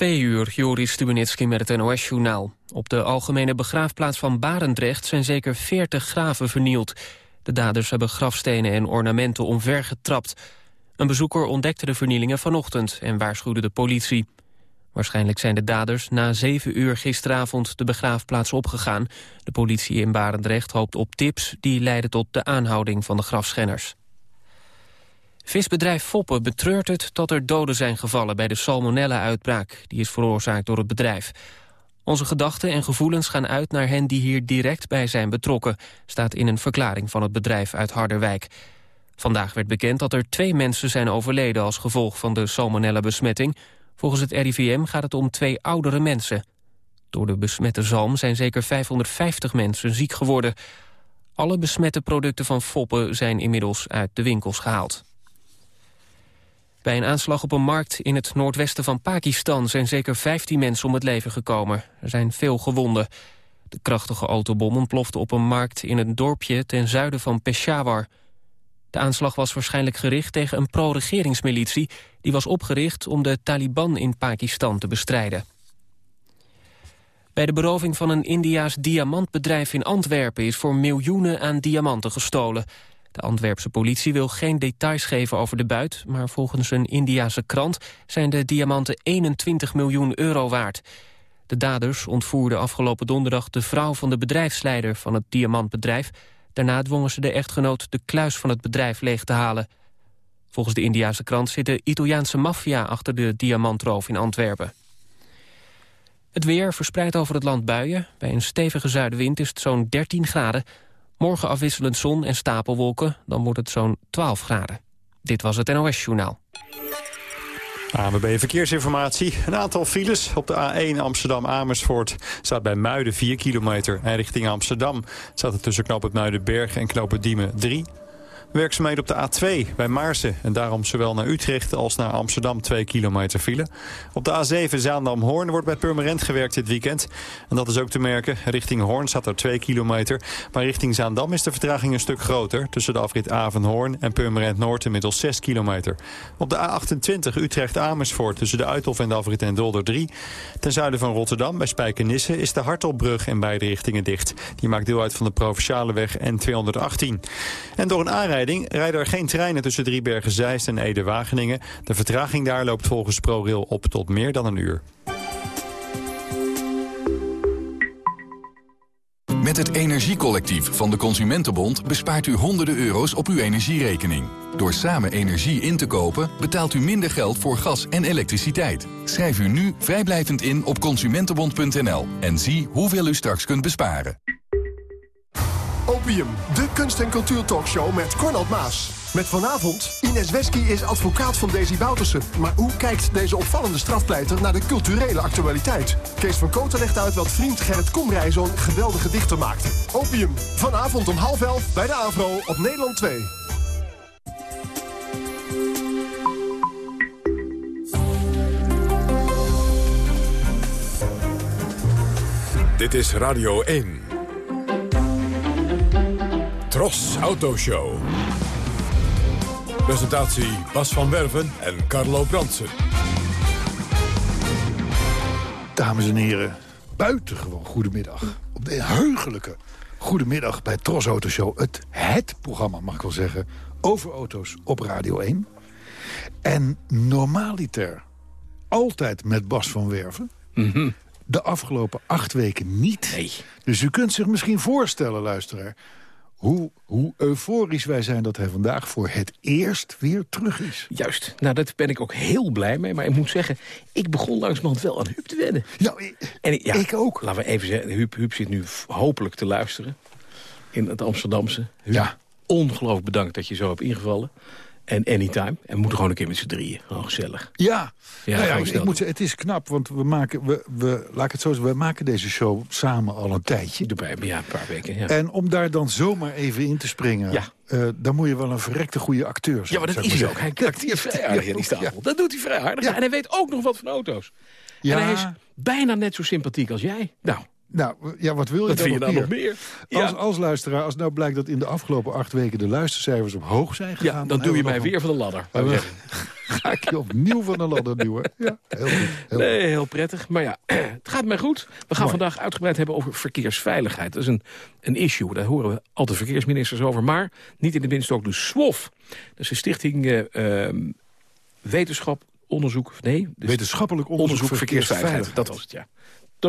Twee uur, Joris Stubenitski met het NOS-journaal. Op de algemene begraafplaats van Barendrecht zijn zeker 40 graven vernield. De daders hebben grafstenen en ornamenten omvergetrapt. Een bezoeker ontdekte de vernielingen vanochtend en waarschuwde de politie. Waarschijnlijk zijn de daders na zeven uur gisteravond de begraafplaats opgegaan. De politie in Barendrecht hoopt op tips die leiden tot de aanhouding van de grafschenners. Visbedrijf Foppen betreurt het dat er doden zijn gevallen bij de salmonella-uitbraak. Die is veroorzaakt door het bedrijf. Onze gedachten en gevoelens gaan uit naar hen die hier direct bij zijn betrokken... staat in een verklaring van het bedrijf uit Harderwijk. Vandaag werd bekend dat er twee mensen zijn overleden... als gevolg van de salmonella-besmetting. Volgens het RIVM gaat het om twee oudere mensen. Door de besmette zalm zijn zeker 550 mensen ziek geworden. Alle besmette producten van Foppen zijn inmiddels uit de winkels gehaald. Bij een aanslag op een markt in het noordwesten van Pakistan... zijn zeker 15 mensen om het leven gekomen. Er zijn veel gewonden. De krachtige autobom ontplofte op een markt in een dorpje... ten zuiden van Peshawar. De aanslag was waarschijnlijk gericht tegen een pro-regeringsmilitie... die was opgericht om de Taliban in Pakistan te bestrijden. Bij de beroving van een Indiaas diamantbedrijf in Antwerpen... is voor miljoenen aan diamanten gestolen... De Antwerpse politie wil geen details geven over de buit... maar volgens een Indiase krant zijn de diamanten 21 miljoen euro waard. De daders ontvoerden afgelopen donderdag de vrouw van de bedrijfsleider van het diamantbedrijf. Daarna dwongen ze de echtgenoot de kluis van het bedrijf leeg te halen. Volgens de Indiase krant zit de Italiaanse maffia achter de diamantroof in Antwerpen. Het weer verspreidt over het land buien. Bij een stevige zuidenwind is het zo'n 13 graden. Morgen afwisselend zon en stapelwolken, dan wordt het zo'n 12 graden. Dit was het NOS Journaal. ANWB Verkeersinformatie. Een aantal files op de A1 Amsterdam-Amersfoort staat bij Muiden 4 kilometer. En richting Amsterdam staat er tussen knoop het Muidenberg en knoop het Diemen 3. Werkzaamheden op de A2 bij Maarsen. En daarom zowel naar Utrecht als naar Amsterdam 2 kilometer file. Op de A7 Zaandam-Hoorn wordt bij Purmerend gewerkt dit weekend. En dat is ook te merken. Richting Hoorn staat er 2 kilometer. Maar richting Zaandam is de vertraging een stuk groter. Tussen de afrit Avenhoorn en Purmerend Noord inmiddels 6 kilometer. Op de A28 Utrecht-Amersfoort tussen de Uithof en de afrit en Dolder 3. Ten zuiden van Rotterdam bij Spijkenisse is de Hartelbrug in beide richtingen dicht. Die maakt deel uit van de Provinciale weg N218. En door een aanrijding rijden er geen treinen tussen Driebergen-Zeist en Ede-Wageningen. De vertraging daar loopt volgens ProRail op tot meer dan een uur. Met het Energiecollectief van de Consumentenbond bespaart u honderden euro's op uw energierekening. Door samen energie in te kopen betaalt u minder geld voor gas en elektriciteit. Schrijf u nu vrijblijvend in op consumentenbond.nl en zie hoeveel u straks kunt besparen. Opium, de kunst- en cultuurtalkshow met Cornald Maas. Met vanavond, Ines Wesky is advocaat van Daisy Boutersen. Maar hoe kijkt deze opvallende strafpleiter naar de culturele actualiteit? Kees van Koten legt uit wat vriend Gerrit Komrij zo'n geweldige dichter maakte. Opium, vanavond om half elf bij de AVRO op Nederland 2. Dit is Radio 1. Tros Autoshow. Presentatie Bas van Werven en Carlo Bransen. Dames en heren, buitengewoon goedemiddag. Op de heugelijke goedemiddag bij Tros Autoshow. Het, het programma, mag ik wel zeggen, over auto's op Radio 1. En normaliter altijd met Bas van Werven. De afgelopen acht weken niet. Nee. Dus u kunt zich misschien voorstellen, luisteraar hoe, hoe euforisch wij zijn dat hij vandaag voor het eerst weer terug is. Juist. Nou, daar ben ik ook heel blij mee. Maar ik moet zeggen, ik begon langzamerhand wel aan Huub te wennen. Ik, En ik, ja, ik ook. Laten we even zeggen, Huub, Huub zit nu hopelijk te luisteren. In het Amsterdamse. Huub, Ja. Ongelooflijk bedankt dat je zo hebt ingevallen. En anytime. En we moeten gewoon een keer met z'n drieën. Gewoon gezellig. Ja, Ja, nou ja ik, moet zeggen, het is knap, want we maken, we, we, laat ik het zo zeggen, we maken deze show samen al een tijdje. Doe bij ja, een paar weken. Ja, En om daar dan zomaar even in te springen, Ja. eh, dan moet je wel een verrekte goede acteur zijn. ja maar dat is hij ook. Hij acteert vrij aardig in die Ja. stapel. Dat doet hij vrij aardig. Ja. En hij weet ook nog wat van auto's. Ja. En hij is bijna net zo sympathiek als jij. Nou, Nou, ja, wat wil je Wat dan vind nog meer? nog meer? Als, Ja. als luisteraar, als nou blijkt dat in de afgelopen acht weken... de luistercijfers omhoog zijn gegaan... Ja, dan doe je mij nog weer van de ladder. dan ga ik je opnieuw van de ladder duwen. Ja, heel goed. Heel Nee, heel prettig. Maar ja, het gaat mij goed. We gaan Mooi. vandaag uitgebreid hebben over verkeersveiligheid. Dat is een, een issue, daar horen we altijd verkeersministers over. Maar niet in het minst ook de SWOF. Dat is de Stichting eh, ehm, Wetenschap, Onderzoek... Nee, de Wetenschappelijk onderzoek, onderzoek verkeersveiligheid. Dat was het, ja.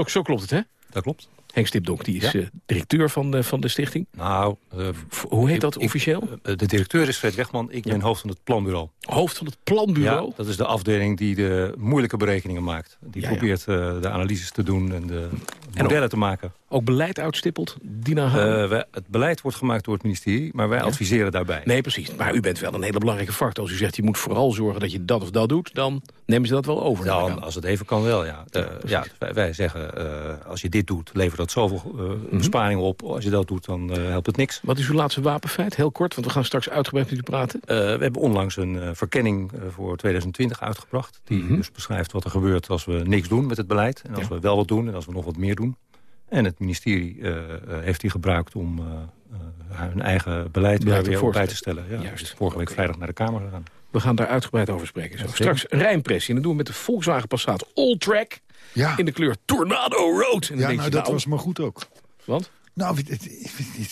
Zo klopt het, hè? Dat klopt. Henk Stipdonk, die is Ja. eh, directeur van de, van de stichting. Nou, eh, Hoe heet dat officieel? eh, de directeur is Fred Wegman. Ik ben hoofd van het planbureau. Hoofd van het planbureau. Ja, dat is de afdeling die de moeilijke berekeningen maakt. Die probeert de analyses te doen en de modellen te maken. Ook beleid uitstippelt, Dina. Eh, wij- het beleid wordt gemaakt door het ministerie, maar wij adviseren daarbij. Nee, precies. Maar u bent wel een hele belangrijke factor. Als u zegt, je moet vooral zorgen dat je dat of dat doet... dan nemen ze dat wel over. Dan, als het even kan wel, ja. Eh, ja wij, wij zeggen, eh, als je dit doet, levert dat zoveel eh, Mhm. besparingen op. Als je dat doet, dan eh, helpt het niks. Wat is uw laatste wapenfeit? Heel kort, want we gaan straks uitgebreid met u praten. Eh, we hebben onlangs een eh, verkenning eh, voor 2020 uitgebracht. Die Mhm. dus beschrijft wat er gebeurt als we niks doen met het beleid. En als Ja. we wel wat doen en als we nog wat meer doen. En het ministerie eh, eh, heeft die gebruikt om eh, eh, hun eigen beleid Ja, weer, op bij te te stellen. Ja, Juist. dus vorige week vrijdag naar de Kamer gegaan. We gaan daar uitgebreid over spreken. Zo. Straks een rijimpressie. En dat doen we met de Volkswagen Passat All-Track... Ja, in de kleur Tornado Road. En ja nou, je, dat nou, was maar goed ook. Want? Nou, het- het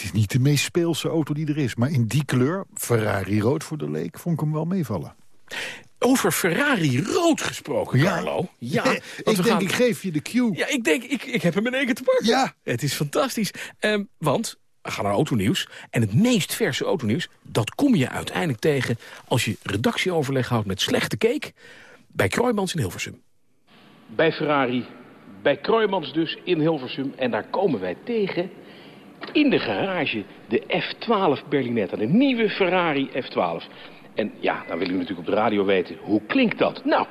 is niet de meest speelse auto die er is. Maar in die kleur, Ferrari rood voor de leek, vond ik hem wel meevallen. Over Ferrari rood gesproken, Ja. Carlo. Ja, ik denk, gaan- ik geef je de cue. Ja, ik denk, ik, ik heb hem in één keer te pakken. Ja. Het is fantastisch. Ehm, want, we gaan naar autonieuws. En het meest verse autonieuws, dat kom je uiteindelijk tegen... als je redactieoverleg houdt met slechte cake... bij Kroijmans in Hilversum. Bij Ferrari, bij Kroijmans dus in Hilversum. En daar komen wij tegen in de garage de F12 Berlinetta. De nieuwe Ferrari F12. En ja, dan wil u natuurlijk op de radio weten, hoe klinkt dat? Nou,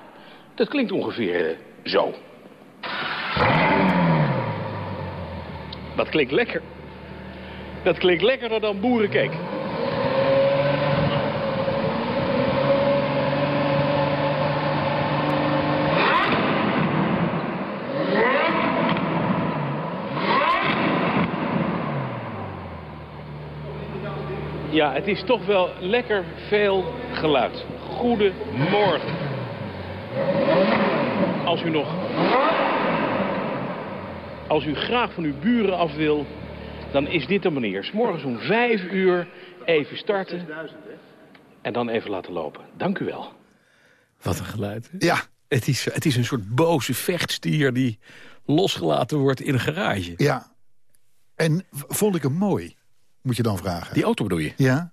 dat klinkt ongeveer eh, zo. Dat klinkt lekker. Dat klinkt lekkerder dan boerencake. Ja, het is toch wel lekker veel geluid. Goedemorgen. Als u nog... Als u graag van uw buren af wil, dan is dit de manier. 's Morgens om vijf uur even starten. En dan even laten lopen. Dank u wel. Wat een geluid. hè? Ja, Het is, het is een soort boze vechtstier die losgelaten wordt in een garage. ja. En vond ik hem mooi, moet je dan vragen. Die auto bedoel je? Ja?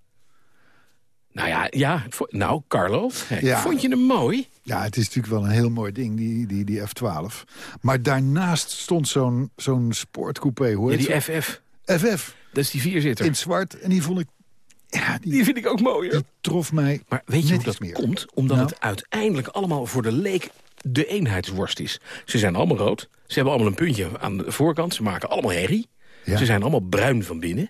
Nou ja, ja nou Carlo, Ja. vond je hem mooi? Ja, het is natuurlijk wel een heel mooi ding, die, die, die F12. Maar daarnaast stond zo'n zo'n sportcoupé, hoe Ja, heet die? FF, FF, dat is die vierzitter. in zwart. En die vond ik... Ja, die, Die vind ik ook mooi hoor. die trof mij Maar weet je hoe dat meer. komt? Omdat Nou? het uiteindelijk allemaal voor de leek de eenheidsworst is. Ze zijn allemaal rood. Ze hebben allemaal een puntje aan de voorkant. Ze maken allemaal herrie. Ja. Ze zijn allemaal bruin van binnen.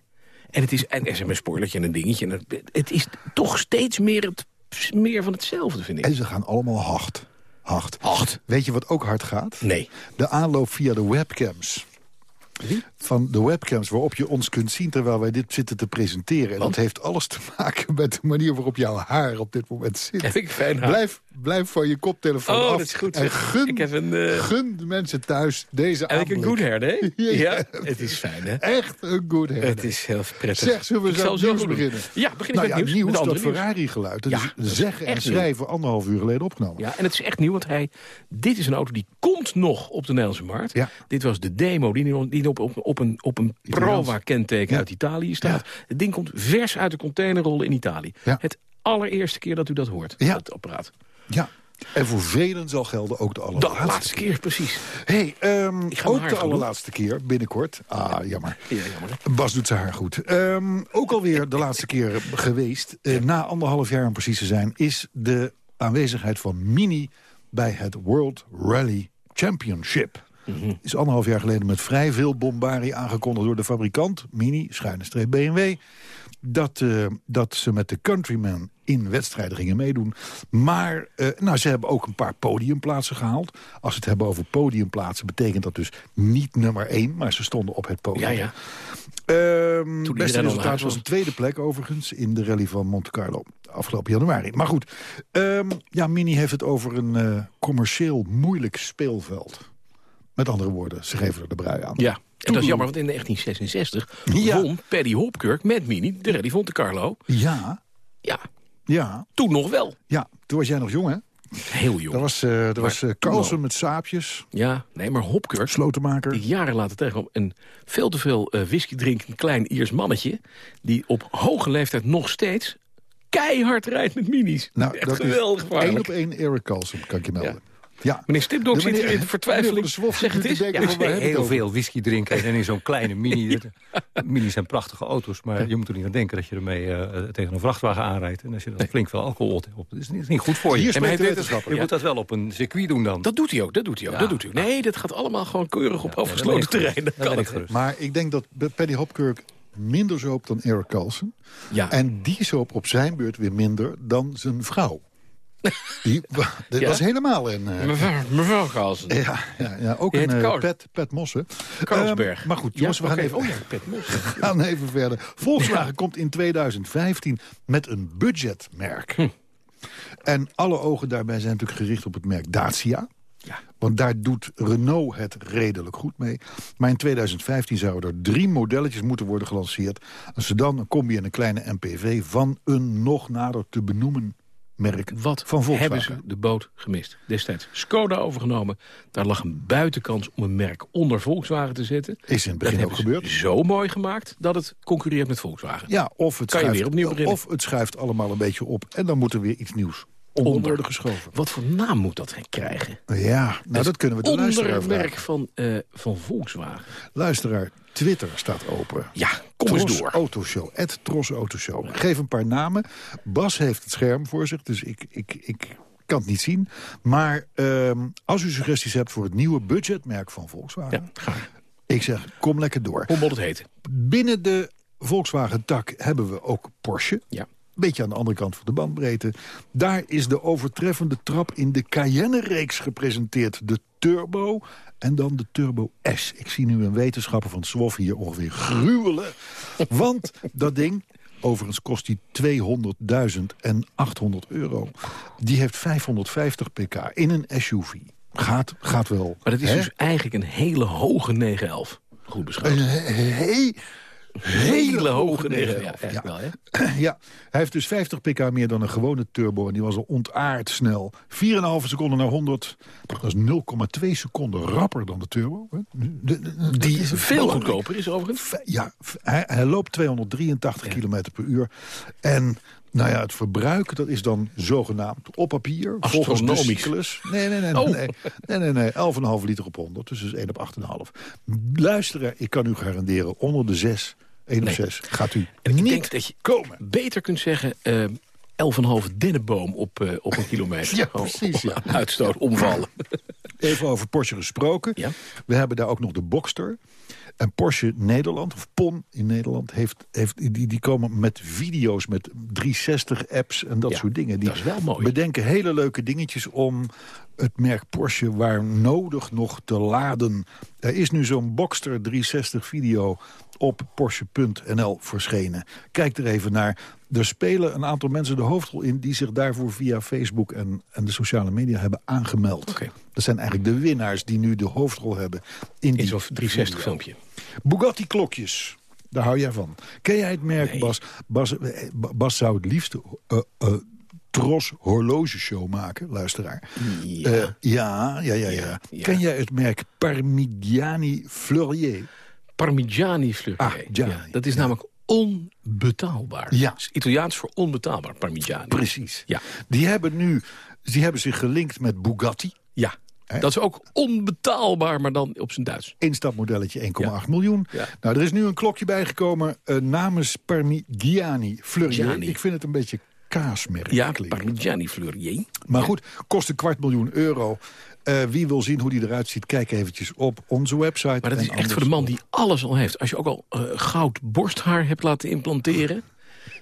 En het is en is een spoilertje en een dingetje. En het, het is toch steeds meer, het, meer van hetzelfde, vind ik. En ze gaan allemaal hard. Hard. Hard? Weet je wat ook hard gaat? Nee. De aanloop via de webcams. Wie? Van de webcams waarop je ons kunt zien terwijl wij dit zitten te presenteren. En Want? dat heeft alles te maken met de manier waarop jouw haar op dit moment zit. Heb ik fijn haar? Blijf, blijf van je koptelefoon Oh, af. dat is goed, En gun, Ik heb een, eh, gun de mensen thuis deze Heb ik een good hair, hè? Ja, het is fijn, hè? Echt een good hair. Het is heel prettig. Zeg, zullen we Ik zo nieuws beginnen? Ja, begin Nou met ja, nieuws. nieuws, met dat. Ferrari-geluid. Dat Ja, is zeggen en nieuw. schrijven anderhalf uur geleden opgenomen. Ja, en het is echt nieuw, want hij, dit is een auto die komt nog op de Nederlandse markt. Ja. Dit was de demo die, die op, op, op een, op een Italiaans. Prova-kenteken Ja. uit Italië staat. Het ding komt vers uit de containerrollen in Italië. Ja. Het allereerste keer dat u dat hoort, Ja. dat apparaat. Ja. En voor velen zal gelden ook de De allerlaatste. laatste keer, precies. hey, mijn ook de doen. allerlaatste keer, binnenkort. Ah, jammer. Ja, jammer. hè? Bas doet zijn haar goed. Ehm, ook alweer de laatste keer geweest. eh, na anderhalf jaar om precies te zijn... is de aanwezigheid van Mini bij het World Rally Championship. Is anderhalf jaar geleden met vrij veel bombarie aangekondigd door de fabrikant. Mini, schuine streep BMW. dat, eh, dat ze met de Countryman in wedstrijden gingen meedoen. Maar eh, nou, ze hebben ook een paar podiumplaatsen gehaald. Als we het hebben over podiumplaatsen... betekent dat dus niet nummer één, maar ze stonden op het podium. Ja, ja. Toen beste resultaat was. een tweede plek overigens... in de rally van Monte Carlo afgelopen januari. Maar goed, ehm, ja, Mini heeft het over een eh, commercieel moeilijk speelveld. Met andere woorden, ze geven er de brui aan. Ja, en dat is jammer, want in 1966 Ja. won Paddy Hopkirk met Mini de Rally Monte Carlo. Ja, Ja, ja, toen nog wel. ja. Toen was jij nog jong, hè? Heel jong. Dat was, eh dat was Carlsen al. met saapjes, Ja, nee, maar Hopkirk, slotenmaker. die jaren later tegenkwam... een veel te veel eh, whisky drinkend klein Iers mannetje... die op hoge leeftijd nog steeds keihard rijdt met minis. Nou, Echt dat geweldig is één op één Eric Carlsen, kan ik je melden. Ja. Meneer Stipdok zit hier in vertwijfeling. Zeg het denken Ja, Heel veel whisky drinken en in zo'n kleine mini. Minis zijn prachtige auto's, maar je moet er niet aan denken... dat je ermee eh, tegen een vrachtwagen aanrijdt. En als je dan flink veel alcohol op, dat is niet, is niet goed voor je. Hier En hij wetenschapper. je moet dat wel op een circuit doen dan. Dat doet hij ook, dat doet hij ook, Ja. dat doet hij ook. Nee, dat gaat allemaal gewoon keurig op Ja, afgesloten terrein. Maar ik denk dat Paddy Hopkirk minder zoop dan Eric Carlsen. Ja. En die zoop op zijn beurt weer minder dan zijn vrouw. Die, dit Ja? was helemaal een... eh, Mevrouw, mevrouw ja, ja, ja, ook heet eh, Pet, Pet Mossen. Carlsberg. Ehm, maar goed, jongens, we gaan even... Oh ja, Pet Mos. gaan even verder. Volkswagen komt in 2015 met een budgetmerk. Hm. En alle ogen daarbij zijn natuurlijk gericht op het merk Dacia. Ja. Want daar doet Renault het redelijk goed mee. Maar in 2015 zouden er drie modelletjes moeten worden gelanceerd. Een sedan, een combi en een kleine MPV... van een nog nader te benoemen merk Wat van Volkswagen. hebben ze de boot gemist? Destijds Skoda overgenomen. Daar lag een buitenkans om een merk onder Volkswagen te zetten. Is in het Dat begin ook hebben ze gebeurd. zo mooi gemaakt dat het concurreert met Volkswagen. Ja, of het, Kan je schuift, weer opnieuw beginnen. of het schuift allemaal een beetje op. En dan moet er weer iets nieuws onder, worden geschoven. Wat voor naam moet dat krijgen? Ja, nou dat kunnen we de vragen. van, eh, van Volkswagen. Luisteraar, Twitter staat open. Ja, kom eens door. Autoshow, at Tros Autoshow. Geef een paar namen. Bas heeft het scherm voor zich, dus ik, ik, ik kan het niet zien. Maar ehm, als u suggesties hebt voor het nieuwe budgetmerk van Volkswagen... Ja, gaar. ik zeg, kom lekker door. Hoe moet het heten? Binnen de Volkswagen-tak hebben we ook Porsche. Ja. Beetje aan de andere kant van de bandbreedte. Daar is de overtreffende trap in de Cayenne-reeks gepresenteerd. De Turbo en dan de Turbo S. Ik zie nu een wetenschapper van Swof hier ongeveer gruwelen. Want dat ding, overigens kost die 200.000 en 800 euro. Die heeft 550 pk in een SUV. Gaat, gaat wel. Maar dat is hè? dus eigenlijk een hele hoge 911. Goed beschouwd. Een he- hele hoge 911. 911. Ja, wel, hè? Ja, hij heeft dus 50 pk meer dan een gewone turbo. En die was al ontaard snel. 4,5 seconden naar 100. Dat is 0,2 seconden rapper dan de turbo. De- Die is veel goedkoper is overigens. Ja, hij, hij loopt 283 km per uur. En nou ja, het verbruik, dat is dan zogenaamd op papier. Volgens cyclus. Nee, nee, nee. nee, Oh. nee, nee, nee, nee 11,5 liter op 100. Dus dat is 1 op 8,5. Luisteraar, ik kan u garanderen, onder de 6, 1 op Nee. 6, gaat u En ik niet denk dat je komen. beter kunt zeggen... eh 11,5 dennenboom op, eh, op een kilometer. Ja, precies, ja. Uitstoot, omvallen. Even over Porsche gesproken. Ja. We hebben daar ook nog de Boxster. En Porsche Nederland, of PON in Nederland, heeft, heeft, die, die komen met video's, met 360-apps en dat Ja, soort dingen. Die dat is wel mooi. bedenken hele leuke dingetjes om het merk Porsche waar nodig nog te laden. Er is nu zo'n Boxster 360 video op Porsche.nl verschenen. Kijk er even naar. Er spelen een aantal mensen de hoofdrol in... die zich daarvoor via Facebook en, en de sociale media hebben aangemeld. Dat zijn eigenlijk de winnaars die nu de hoofdrol hebben. In, In die zo'n 360 video. filmpje. Bugatti klokjes. Daar hou jij van. Ken jij het merk, Nee. Bas? Bas? eh, Bas zou het liefst eh, eh, Tros horlogeshow maken, luisteraar. Ja. Eh, ja, ja, ja, ja, Ja, ja. Ken jij het merk Parmigiani Fleurier? Parmigiani Fleury. Ah, Ja, dat is ja. namelijk onbetaalbaar. Ja. Italiaans voor onbetaalbaar, Parmigiani. Precies. Ja. Die hebben nu die hebben zich gelinkt met Bugatti. Ja, dat is ook onbetaalbaar, maar dan op zijn Duits. Instapmodelletje 1,8 miljoen. Ja. Nou, er is nu een klokje bijgekomen eh, namens Parmigiani Fleurier. Ik vind het een beetje kaasmerk Ja. Parmigiani Fleury. Maar goed, kost een kwart miljoen euro. Eh, wie wil zien hoe die eruit ziet, kijk eventjes op onze website. Maar dat is echt voor de man die alles al heeft. Als je ook al eh, goud borsthaar hebt laten implanteren...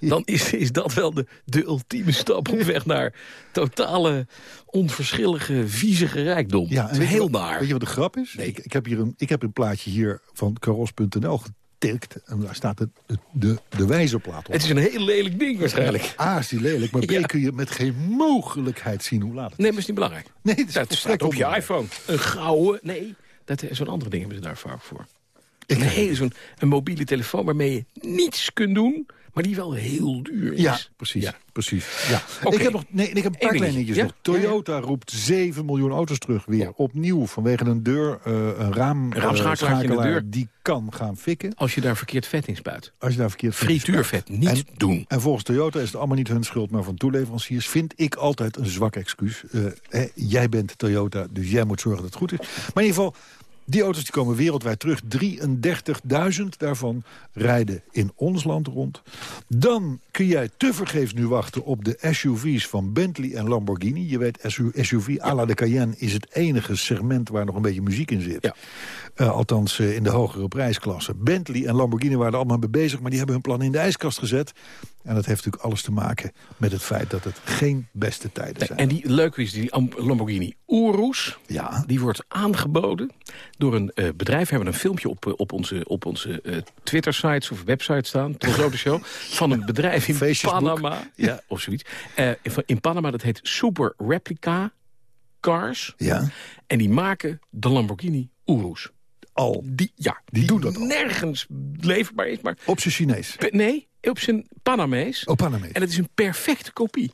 dan is, is dat wel de, de ultieme stap op weg naar totale onverschillige, viezige rijkdom. Ja, heel naar. Weet je wat de grap is? Ik, ik, heb hier een, ik heb een plaatje hier van caros.nl getikt. En daar staat de, de, de, wijzerplaat op. Het is een heel lelijk ding waarschijnlijk. A is die lelijk, maar B Ja. kun je met geen mogelijkheid zien hoe laat het Nee, maar is niet belangrijk. Nee, het is dat staat op je iPhone. Een gouden... Nee, dat- zo'n andere ding hebben ze daar vaak voor. Ik Een, hele, zo'n een mobiele telefoon waarmee je niets kunt doen... maar die wel heel duur is. Ja, precies. Ja. precies. Ja. Ik heb nog nee, ik heb een paar kleine nog. Toyota roept 7 miljoen auto's terug weer. Opnieuw vanwege een deur, eh, een raam, Een raamschakelaartje in de deur. die kan gaan fikken. Als je daar verkeerd vet in spuit. Als je daar verkeerd Frituurvet niet En- doen. En volgens Toyota is het allemaal niet hun schuld, maar van toeleveranciers. Vind ik altijd een zwak excuus. Eh, hè, jij bent Toyota, dus jij moet zorgen dat het goed is. Maar in ieder geval, die auto's die komen wereldwijd terug. 33.000 daarvan rijden in ons land rond. Dan kun jij tevergeefs nu wachten op de SUV's van Bentley en Lamborghini. Je weet, SU SUV à la de Cayenne is het enige segment waar nog een beetje muziek in zit. Ja. Eh, althans eh, in de hogere prijsklasse. Bentley en Lamborghini waren er allemaal mee bezig... maar die hebben hun plan in de ijskast gezet. En dat heeft natuurlijk alles te maken met het feit dat het geen beste tijden zijn. En die leuke is die Am- Lamborghini Urus. Ja. Die wordt aangeboden door een eh, bedrijf. We hebben een filmpje op, op onze, op onze Twitter-sites of website staan. Tros Auto Show. Van een bedrijf in. Panama. Ja, of zoiets. In Panama, dat heet Super Replica Cars. Ja, En die maken de Lamborghini Urus. Al. Die, ja, Die doen dat al. nergens leverbaar is. Maar Op zijn Chinees. nee, op zijn Panamees. Op Panamees. En het is een perfecte kopie.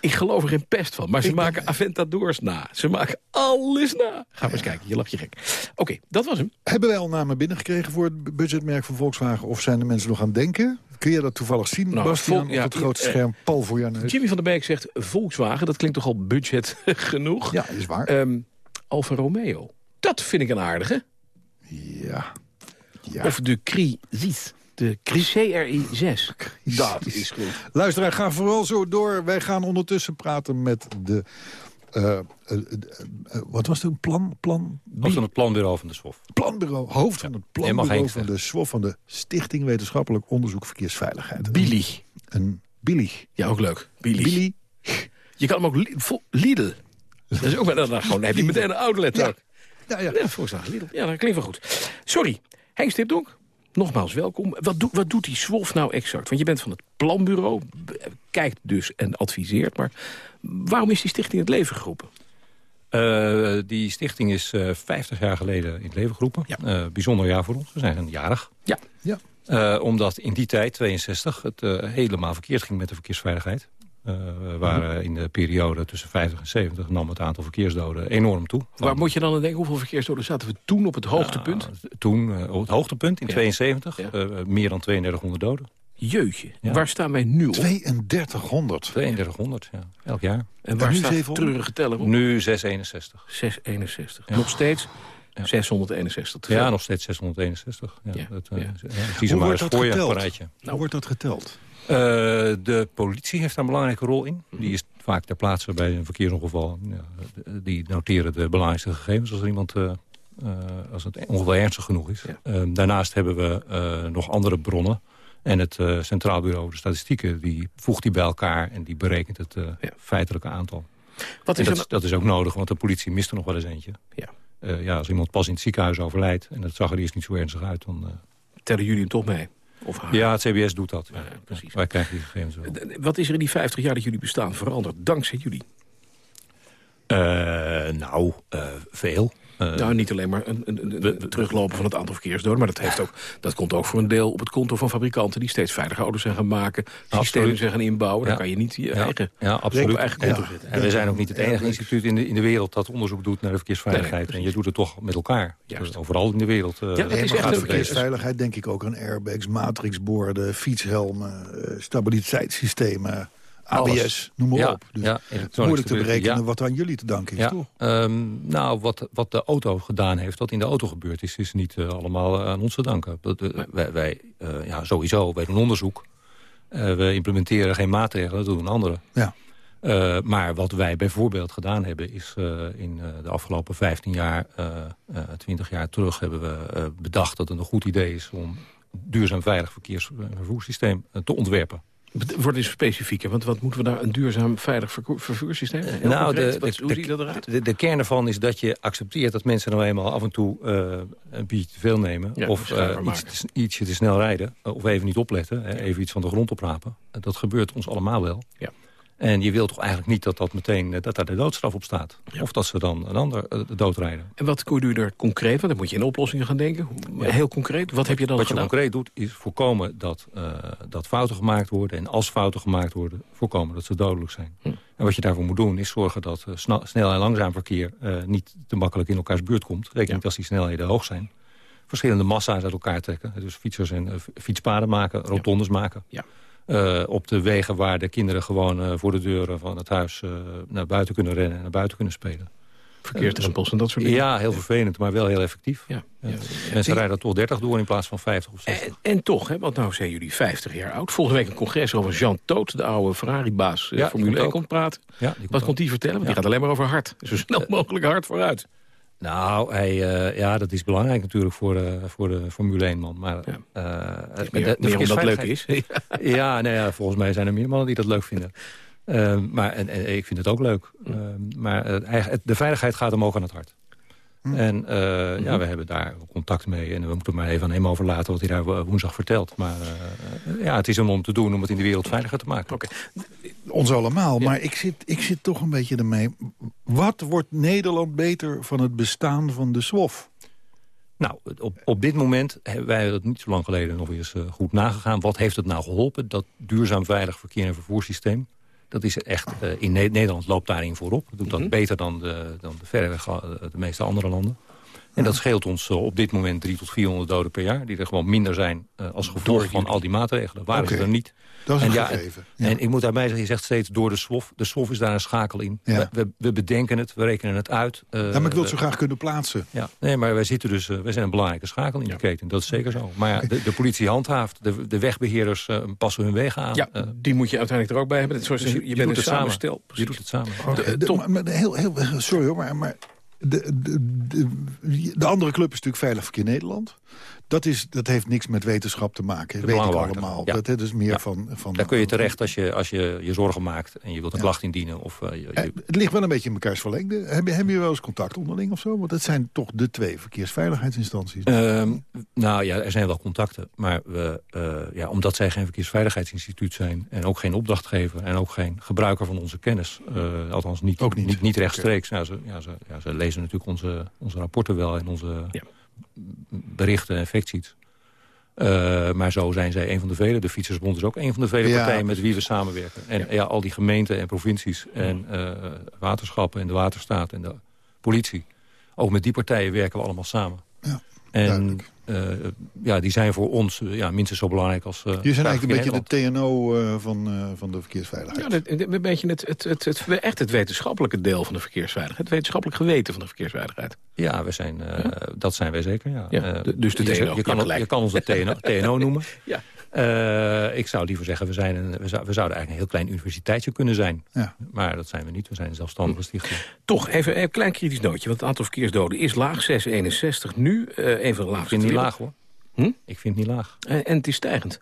Ik geloof er geen pest van. Maar ze Ik ben- maken Aventadors na. Ze maken alles na. Ga maar eens kijken, je lacht je gek. Oké, dat was hem. Hebben wij al namen binnengekregen voor het budgetmerk van Volkswagen? Of zijn de mensen nog aan het denken? Kun je dat toevallig zien, Nou, Bastiaan, ja, op het grote eh, scherm? Pal voor jou neus. Jimmy van der Beek zegt Volkswagen. Dat klinkt toch al budget genoeg. Ja, is waar. Ehm, Alfa Romeo. Dat vind ik een aardige. ja. ja. Of de Crisis. De CRI 6. Dat is goed. Luisteraar, ga vooral zo door. Wij gaan ondertussen praten met de... eh, eh, eh, wat was het? Plan, plan, van het planbureau van de SWOF. planbureau, hoofd van het helemaal planbureau geen van de SWOF... van de Stichting Wetenschappelijk Onderzoek Verkeersveiligheid. Billy. Een Billy. Ja, ook leuk. Billy. Billy. Je kan hem ook Lidl. Dat is ook wel, dan, gewoon, dan heb je meteen een outlet Ja. ook. Ja, ja. Ja, Volkswagen Lidl. Ja, dat klinkt wel goed. Sorry, Henk Stipdonk. Nogmaals welkom. Wat, doet wat doet die SWOF nou exact? Want je bent van het planbureau, kijkt dus en adviseert. Maar waarom is die stichting in het leven geroepen? Eh, die stichting is eh 50 jaar geleden in het leven geroepen. Ja. Eh, bijzonder jaar voor ons. We zijn een jarig. Ja. Ja. Eh, omdat in die tijd, 62, het eh, helemaal verkeerd ging met de verkeersveiligheid. Eh, we waren in de periode tussen 50 en 70 nam het aantal verkeersdoden enorm toe. Waar moet je dan aan denken? Hoeveel verkeersdoden zaten we toen op het hoogtepunt? Ja, toen, eh, op het hoogtepunt in Ja. 72, Ja. eh, meer dan 3200 doden. Jeutje, Ja. waar staan wij nu op? 3200. 3200, ja, elk jaar. En waar nu staat de 700? treurige teller op? Nu 661. 661. Ja. Nog steeds Ja. 661. te veel. Ja, nog steeds 661. Ja, Ja, Dat, eh, ja. Hoe wordt eens dat voor je, geteld? Hoe wordt dat geteld? Eh, de politie heeft daar een belangrijke rol in. Die is vaak ter plaatse bij een verkeersongeval. Ja, die noteren de belangrijkste gegevens als er iemand... eh, eh, als het ongeval ernstig genoeg is. Ja. Daarnaast hebben we nog andere bronnen. En het Centraal Bureau de Statistieken... die voegt die bij elkaar en die berekent het Ja. feitelijke aantal. Wat is dat, nou- is- dat is ook nodig, want de politie mist er nog wel eens eentje. Ja. Ja, als iemand pas in het ziekenhuis overlijdt... en dat zag er eerst niet zo ernstig uit... dan tellen jullie hem toch mee? Of haar? Ja, het CBS doet dat. Ja, precies. Wij krijgen die gegevens wel. Wat is er in die 50 jaar dat jullie bestaan veranderd dankzij jullie? Eh, nou, eh, veel. Eh, nou, niet alleen maar een, een, teruglopen van het aantal verkeersdoden... maar dat, heeft ook, dat komt ook voor een deel op het konto van fabrikanten... die steeds veiliger auto's zijn gaan maken, systemen Absoluut. zijn gaan inbouwen. Dan Ja. kan je niet je ja, eigen... ja, absoluut. op eigen konto Ja. zetten. En we zijn ook niet het enige instituut in de, in de wereld... dat onderzoek doet naar de verkeersveiligheid. Nee, en je doet het toch met elkaar. Juist. Dus overal in de wereld. eh, Ja, dat Nee, is echt de verkeersveiligheid denk ik ook aan airbags, matrixborden, fietshelmen, eh, stabiliteitssystemen, ABS, Alles. noem maar ja, op. Dus ja, het is elektronische moeilijk te berekenen ja. wat aan jullie te danken is, Ja, toch? ehm, nou, wat, wat de auto gedaan heeft, wat in de auto gebeurd is... is niet eh, allemaal aan ons te danken. Dat, eh, wij, wij eh, ja, sowieso, wij doen onderzoek. Eh, we implementeren geen maatregelen, dat doen anderen. Ja. Eh, maar wat wij bijvoorbeeld gedaan hebben... is eh, in eh, de afgelopen 15 jaar, eh, eh, 20 jaar terug... hebben we eh, bedacht dat het een goed idee is om duurzaam veilig verkeers- en vervoerssysteem te ontwerpen. Wordt eens specifieker, want wat moeten we daar een duurzaam veilig vervoerssysteem? Heel nou, de, wat- de, hoe ziet dat eruit? de, de kern ervan is dat je accepteert dat mensen nou eenmaal af en toe eh, een biertje te veel nemen. Ja, of eh, iets, te- ietsje te snel rijden. eh, of even niet opletten. Hè, even iets van de grond oprapen. Dat gebeurt ons allemaal wel. Ja. En je wilt toch eigenlijk niet dat, dat, meteen, eh, dat daar de doodstraf op staat. Of dat ze dan een ander eh, doodrijden. En wat kun je er concreet, want dan moet je in oplossingen gaan denken. Heel concreet, wat heb je dan Wat je gedaan? concreet doet, is voorkomen dat, eh, dat fouten gemaakt worden. En als fouten gemaakt worden, voorkomen dat ze dodelijk zijn. Hm. En wat je daarvoor moet doen, is zorgen dat snel en langzaam verkeer... niet te makkelijk in elkaars buurt komt. Rekening Ja. dat die snelheden hoog zijn. Verschillende massa's uit elkaar trekken. Dus fietsers en fietspaden maken, rotondes maken. Ja. Eh, op de wegen waar de kinderen gewoon eh, voor de deuren van het huis... eh, naar buiten kunnen rennen en naar buiten kunnen spelen. Verkeersdrempels en dat soort dingen. Ja, heel vervelend, maar wel heel effectief. Ja. Eh, Mensen rijden toch 30 door in plaats van 50 of 60. En, en toch, hè, want nou zijn jullie 50 jaar oud. Volgende week een congres over Jean Todt, de oude Ferrari-baas, Ja, die Formule komt 1 ook. komt praten. Ja, komt Wat ook. komt die vertellen? Want die Ja. gaat alleen maar over hard. Zo snel mogelijk hard vooruit. Nou, hij, eh, ja, dat is belangrijk natuurlijk voor, eh, voor de Formule 1-man. Maar Ja. Meer, de- de meer omdat het leuk is. Ja, nou ja, volgens mij zijn er meer mannen die dat leuk vinden. Eh, maar en, en ik vind het ook leuk. Eh, maar de veiligheid gaat omhoog aan het hart. En eh, ja, we hebben daar contact mee. En we moeten maar even aan hem overlaten wat hij daar wo- woensdag vertelt. Maar eh, ja, het is hem om te doen om het in de wereld veiliger te maken. Oké. Ons allemaal, maar ik zit, ik zit toch een beetje ermee. Wat wordt Nederland beter van het bestaan van de SWOF? Nou, op, op dit moment hebben wij dat niet zo lang geleden nog eens eh, goed nagegaan. Wat heeft het nou geholpen? Dat duurzaam veilig verkeer- en vervoerssysteem. Dat is echt, eh, in Ne- Nederland loopt daarin voorop. Doet dat beter dan de, dan de de meeste andere landen. En dat scheelt ons eh, op dit moment 3 tot 400 doden per jaar. Die er gewoon minder zijn eh, als gevolg van al die maatregelen. Waren ze er niet. Dat is een En ja, gegeven. En Ja. ik moet daarbij zeggen, je zegt steeds door de SWOF. De SWOF is daar een schakel in. Ja. We, we, we bedenken het, we rekenen het uit. eh, Ja, maar ik wil het we- zo graag kunnen plaatsen. ja, nee, maar wij zitten dus, eh, wij zijn een belangrijke schakel in de keten. Dat is zeker zo. Maar ja, de, de politie handhaaft, de, de wegbeheerders eh, passen hun wegen aan. Ja, Eh, die moet je uiteindelijk er ook bij hebben. Zoals dus je, je, bent een het samen. samenstel. Je doet het samen. De- maar- maar heel, heel, sorry hoor, maar, maar de, de, de, de andere club is natuurlijk Veilig Verkeer Nederland. Dat, is, dat heeft niks met wetenschap te maken, De weet ik allemaal. Ja. Dat dat is meer Ja. van, van... Daar kun je terecht als je als je, je zorgen maakt en je wilt een klacht indienen. Of, eh, je- Eh, je- Het ligt wel een beetje in mekaars verlengde. Heb, je- hebben jullie wel eens contact onderling of zo? Want dat zijn toch de twee verkeersveiligheidsinstanties. Ehm, nou ja, er zijn wel contacten. Maar we, eh, ja, omdat zij geen verkeersveiligheidsinstituut zijn... en ook geen opdrachtgever en ook geen gebruiker van onze kennis... eh, althans niet, Ook niet. niet, niet rechtstreeks. Nou, ze, ja, ze, ja, ze lezen natuurlijk onze, onze rapporten wel... en onze Ja. Berichten en factsheets. Eh, maar zo zijn zij een van de vele. De Fietsersbond is ook een van de vele Ja, partijen met wie we samenwerken. En ja. al die gemeenten en provincies en eh, waterschappen en de waterstaat en de politie. Ook met die partijen werken we allemaal samen. Ja, en eh, ja, die zijn voor ons eh, ja, minstens zo belangrijk als... eh, Je zijn eigenlijk een beetje de TNO eh, van, eh, van de verkeersveiligheid. Ja, dat- een beetje het, het, het, het, echt het wetenschappelijke deel van de verkeersveiligheid. Het wetenschappelijk geweten van de verkeersveiligheid. Ja, we zijn, eh, dat zijn wij zeker. Ja. Ja, de- dus de je, TNO, Je kan, je kan ons de TNO, TNO noemen. Ja. Eh, ik zou liever zeggen, we, zijn een, we, zou- we zouden eigenlijk een heel klein universiteitje kunnen zijn. Ja. Maar dat zijn we niet. We zijn een zelfstandige stichting. Toch, even een klein kritisch nootje. Want het aantal verkeersdoden is laag, 661 nu. eh een van de Ik vind het niet laag hoor. Hm? Ik vind het niet laag. En, en het is stijgend.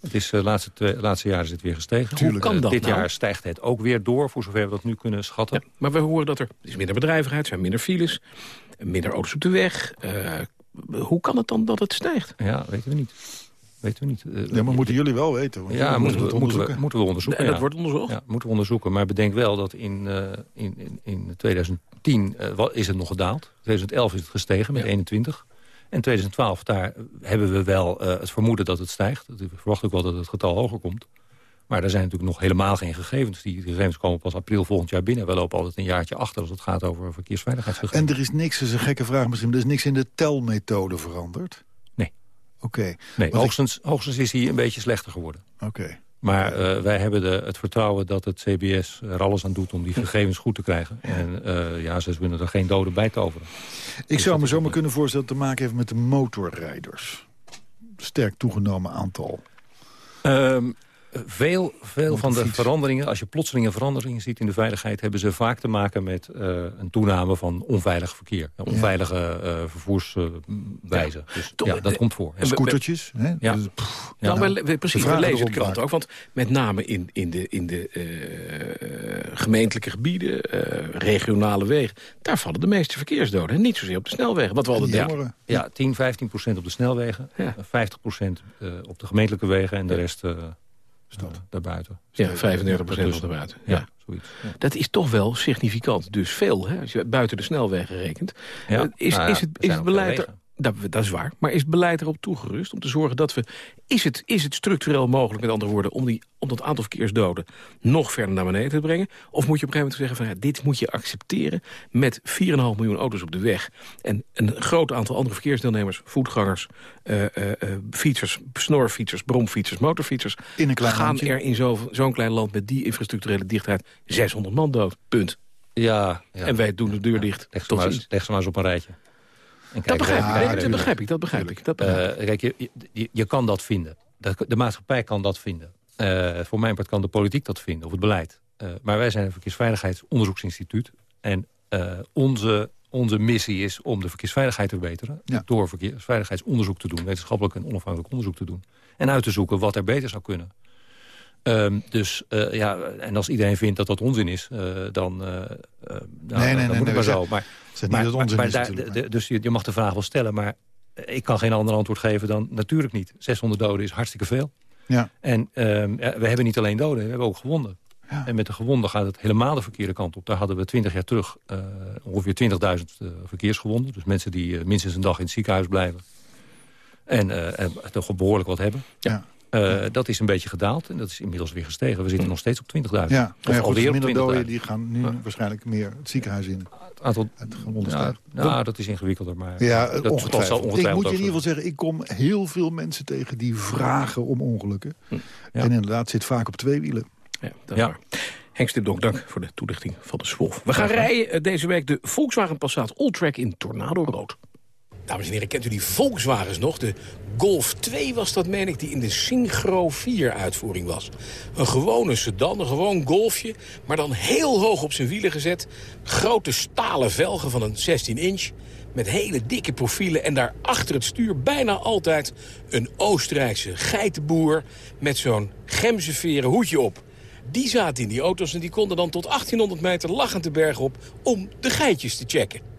Het is de laatste, twee, laatste jaar is het weer gestegen. Tuurlijk. Hoe kan Eh, dat Dit nou? jaar stijgt het ook weer door, voor zover we dat nu kunnen schatten. Ja, maar we horen dat er, is minder bedrijvigheid, zijn minder files, minder auto's op de weg. Eh, hoe kan het dan dat het stijgt? Ja, weten we niet. Weten we niet. Eh, Ja, maar moeten jullie wel weten. Want ja, moeten we, moeten, we, onderzoeken. moeten we onderzoeken. En dat ja. wordt onderzocht. Ja, moeten we onderzoeken. Maar bedenk wel dat in, eh, in, in, in 2010 eh, wa- is het nog gedaald. 2011 is het gestegen met Ja. 21. En 2012, daar hebben we wel eh, het vermoeden dat het stijgt. Ik verwacht ook wel dat het getal hoger komt. Maar er zijn natuurlijk nog helemaal geen gegevens. Die gegevens komen pas april volgend jaar binnen. We lopen altijd een jaartje achter als het gaat over verkeersveiligheidsgegevens. En er is niks, dat is een gekke vraag misschien, er is niks in de telmethode veranderd? Nee. Oké, Nee, Want ik- hoogstens, is hij een beetje slechter geworden. oké. Maar eh, wij hebben de, het vertrouwen dat het CBS er alles aan doet om die gegevens goed te krijgen. En eh, ja, ze willen er geen doden bij toveren. Ik zou me zomaar kunnen voorstellen dat het te maken heeft met de motorrijders. Sterk toegenomen aantal. Ehm, veel veel van de de veranderingen, als je plotselinge veranderingen ziet in de veiligheid... hebben ze vaak te maken met eh, een toename van onveilig verkeer. Ja, Onveilige eh, vervoerswijzen. dus Toch, ja, dat eh, komt voor. Ja. Scootertjes. Hè? Ja. Dus, pff, Ja. nou, we, we- precies, de we lezen de krant ook. Want met name in, in de, in de eh, gemeentelijke gebieden, eh, regionale wegen... daar vallen de meeste verkeersdoden. En niet zozeer op de snelwegen. Wat we altijd denken. jongeren. Ja, 10, 15 procent op de snelwegen. Ja. eh, 50 procent eh, op de gemeentelijke wegen en de rest eh, daarbuiten. Ja, 35 procent op de buiten. Ja. Ja, zoiets. Ja. Dat is toch wel significant. Dus veel, hè, als je buiten de snelwegen rekent. Ja. Eh, Is, Nou ja, is het, is het beleid er. Dat, dat is waar. Maar is beleid erop toegerust om te zorgen dat we... Is het, is het structureel mogelijk, met andere woorden... om, die, om dat aantal verkeersdoden nog verder naar beneden te brengen? Of moet je op een gegeven moment zeggen... van ja, dit moet je accepteren met 4,5 miljoen auto's op de weg... en een groot aantal andere verkeersdeelnemers... voetgangers, eh, eh, eh, fietsers, snorfietsers, bromfietsers, motorfietsers... In een klein gaan landje. er in zo- zo'n klein land met die infrastructurele dichtheid... 600 man dood. Punt. Ja, ja. En wij doen de deur dicht. Leg ze, maar, eens- leg ze maar eens op een rijtje. Dat kijk begrijp ik. Nee, dat begrijp ik. Dat begrijp ik. Dat begrijp ik. Eh, kijk, je, je, je kan dat vinden. De maatschappij kan dat vinden. Eh, voor mijn part kan de politiek dat vinden, of het beleid. Eh, maar wij zijn een verkeersveiligheidsonderzoeksinstituut. En eh, onze, onze missie is om de verkeersveiligheid te verbeteren... Ja. door verkeersveiligheidsonderzoek te doen. Wetenschappelijk en onafhankelijk onderzoek te doen. En uit te zoeken wat er beter zou kunnen. Ehm, dus eh, ja, en als iedereen vindt dat dat onzin is, eh, dan, eh, eh, nou, nee, nee, dan moet nee, het maar we zo. Maar, Maar, niet dat onzin maar is daar- natuurlijk, de- maar- Dus je, je mag de vraag wel stellen, maar ik kan geen ander antwoord geven dan natuurlijk niet. 600 doden is hartstikke veel. Ja. En ehm, we hebben niet alleen doden, we hebben ook gewonden. Ja. En met de gewonden gaat het helemaal de verkeerde kant op. Daar hadden we 20 jaar terug eh, ongeveer 20.000 eh, verkeersgewonden. Dus mensen die eh, minstens een dag in het ziekenhuis blijven. En, en toch behoorlijk wat hebben. Ja. Eh, Dat is een beetje gedaald en dat is inmiddels weer gestegen. We zitten nog steeds op 20.000. Ja, Of ja, goed, alweer 20.000. doden die gaan nu waarschijnlijk meer het ziekenhuis in. Het aantal Het nou, dat is ingewikkelder. Maar Ja, dat getal zal ongetwijfeld. Ik ongetwijfeld moet je in ieder geval zeggen, ik kom heel veel mensen tegen die vragen om ongelukken. ja. En inderdaad zit vaak op twee wielen. Ja, dat Ja. Henk Stipdonk, dank voor de toelichting van de Swolf. We gaan rijden eh, deze week de Volkswagen Passat Alltrack in Tornado Rood. Dames en heren, kent u die Volkswagens nog? De Golf 2 was dat, meen ik, die in de Syncro 4 uitvoering was. Een gewone sedan, een gewoon golfje, maar dan heel hoog op zijn wielen gezet. Grote stalen velgen van een 16 inch, met hele dikke profielen... en daar achter het stuur bijna altijd een Oostenrijkse geitenboer... met zo'n gemzeveren hoedje op. Die zaten in die auto's en die konden dan tot 1800 meter lachend de berg op... om de geitjes te checken.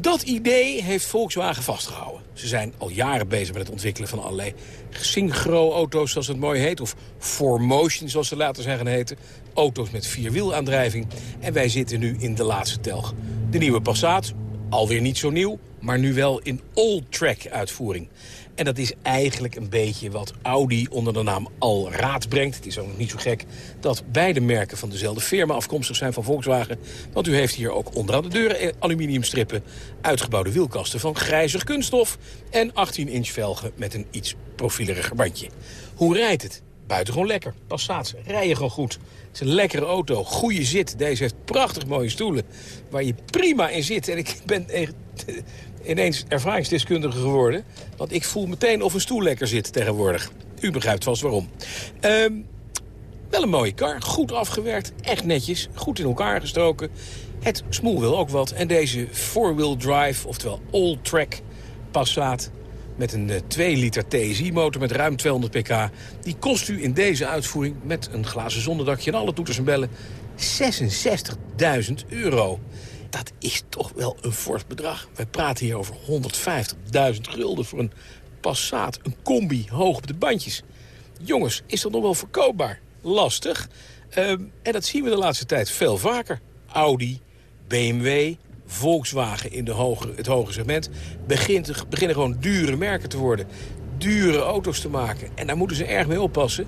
Dat idee heeft Volkswagen vastgehouden. Ze zijn al jaren bezig met het ontwikkelen van allerlei synchro-auto's, zoals het mooi heet. Of 4Motion, zoals ze later zijn gaan heten. Auto's met vierwielaandrijving. En wij zitten nu in de laatste telg. De nieuwe Passat, alweer niet zo nieuw, maar nu wel in all-track uitvoering. En dat is eigenlijk een beetje wat Audi onder de naam Allraad brengt. Het is ook nog niet zo gek dat beide merken van dezelfde firma afkomstig zijn van Volkswagen. Want u heeft hier ook onderaan de deuren aluminiumstrippen, uitgebouwde wielkasten van grijzig kunststof en 18-inch velgen met een iets profieleriger bandje. Hoe rijdt het? Buitengewoon lekker. Passat, rijden gewoon goed. Het is een lekkere auto, goede zit. Deze heeft prachtig mooie stoelen waar je prima in zit. En ik ben echt ineens ervaringsdeskundige geworden. Want ik voel meteen of een stoel lekker zit tegenwoordig. U begrijpt vast waarom. Ehm, wel een mooie kar, goed afgewerkt, echt netjes, goed in elkaar gestoken. Het smoel wil ook wat. En deze four-wheel drive, oftewel all-track Passat... met een eh, 2 liter TSI-motor met ruim 200 pk... die kost u in deze uitvoering met een glazen zonnedakje en alle toeters en bellen... 66.000 euro. Dat is toch wel een fors bedrag. Wij praten hier over 150.000 gulden voor een Passat, een combi, hoog op de bandjes. Jongens, is dat nog wel verkoopbaar? Lastig. Ehm, en dat zien we de laatste tijd veel vaker. Audi, BMW, Volkswagen in de het hoge segment... Begint, beginnen gewoon dure merken te worden. Dure auto's te maken. En daar moeten ze erg mee oppassen.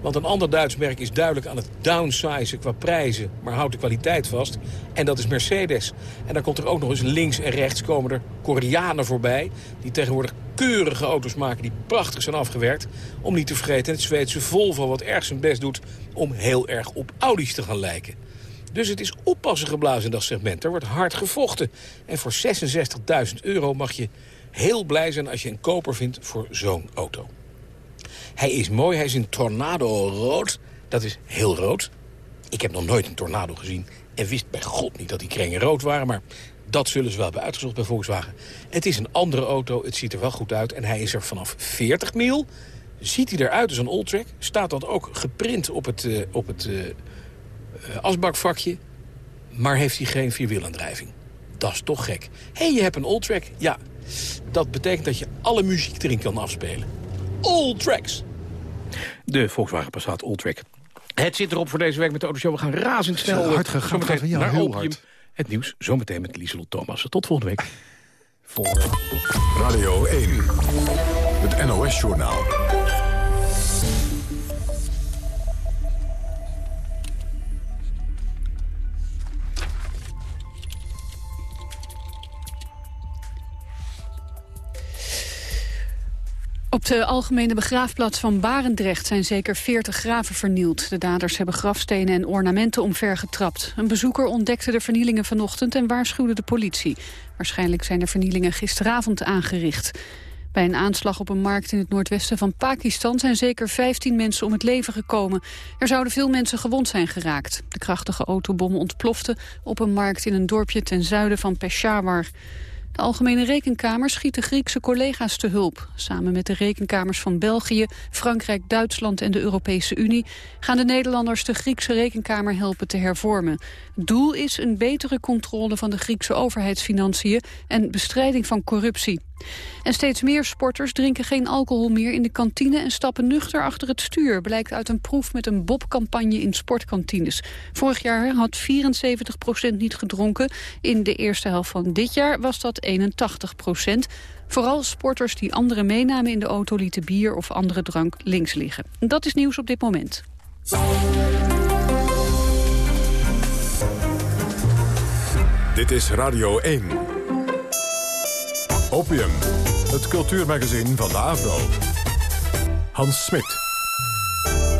Want een ander Duits merk is duidelijk aan het downsizen qua prijzen... maar houdt de kwaliteit vast. En dat is Mercedes. En dan komt er ook nog eens links en rechts komen er Koreanen voorbij... die tegenwoordig keurige auto's maken die prachtig zijn afgewerkt. Om niet te vergeten het Zweedse Volvo wat erg zijn best doet... om heel erg op Audi's te gaan lijken. Dus het is oppassen geblazen in dat segment. Er wordt hard gevochten. En voor 66.000 euro mag je heel blij zijn als je een koper vindt voor zo'n auto. Hij is mooi, hij is in tornado rood. Dat is heel rood. Ik heb nog nooit een tornado gezien en wist bij god niet dat die kringen rood waren... maar dat zullen ze wel hebben uitgezocht bij Volkswagen. Het is een andere auto, het ziet er wel goed uit... en hij is er vanaf 40 mil. Ziet hij eruit als een Alltrack? Staat dat ook geprint op het, uh, op het uh, asbakvakje? Maar heeft hij geen vierwielaandrijving? Dat is toch gek. Hé, hey, je hebt een Alltrack. Ja, dat betekent dat je alle muziek erin kan afspelen. Alltracks. De Volkswagen Passat Alltrack. Het zit erop voor deze week met de Autoshow. We gaan razendsnel hard gegaan, zometeen ja, naar heel hard. Het nieuws zometeen met Lieselot Thomas. Tot volgende week. Volgende week. Radio 1. Het NOS-journaal. Op de algemene begraafplaats van Barendrecht zijn zeker 40 graven vernield. De daders hebben grafstenen en ornamenten omver getrapt. Een bezoeker ontdekte de vernielingen vanochtend en waarschuwde de politie. Waarschijnlijk zijn de vernielingen gisteravond aangericht. Bij een aanslag op een markt in het noordwesten van Pakistan... zijn zeker 15 mensen om het leven gekomen. Er zouden veel mensen gewond zijn geraakt. De krachtige autobom ontplofte op een markt in een dorpje ten zuiden van Peshawar. De Algemene Rekenkamer schiet de Griekse collega's te hulp. Samen met de rekenkamers van België, Frankrijk, Duitsland en de Europese Unie... gaan de Nederlanders de Griekse Rekenkamer helpen te hervormen. Doel is een betere controle van de Griekse overheidsfinanciën... en bestrijding van corruptie. En steeds meer sporters drinken geen alcohol meer in de kantine... en stappen nuchter achter het stuur, blijkt uit een proef met een Bob-campagne in sportkantines. Vorig jaar had 74% niet gedronken. In de eerste helft van dit jaar was dat 81% Vooral sporters die anderen meenamen in de auto lieten bier of andere drank links liggen. Dat is nieuws op dit moment. Dit is Radio 1. Opium, het cultuurmagazin van de AVRO. Hans Smit.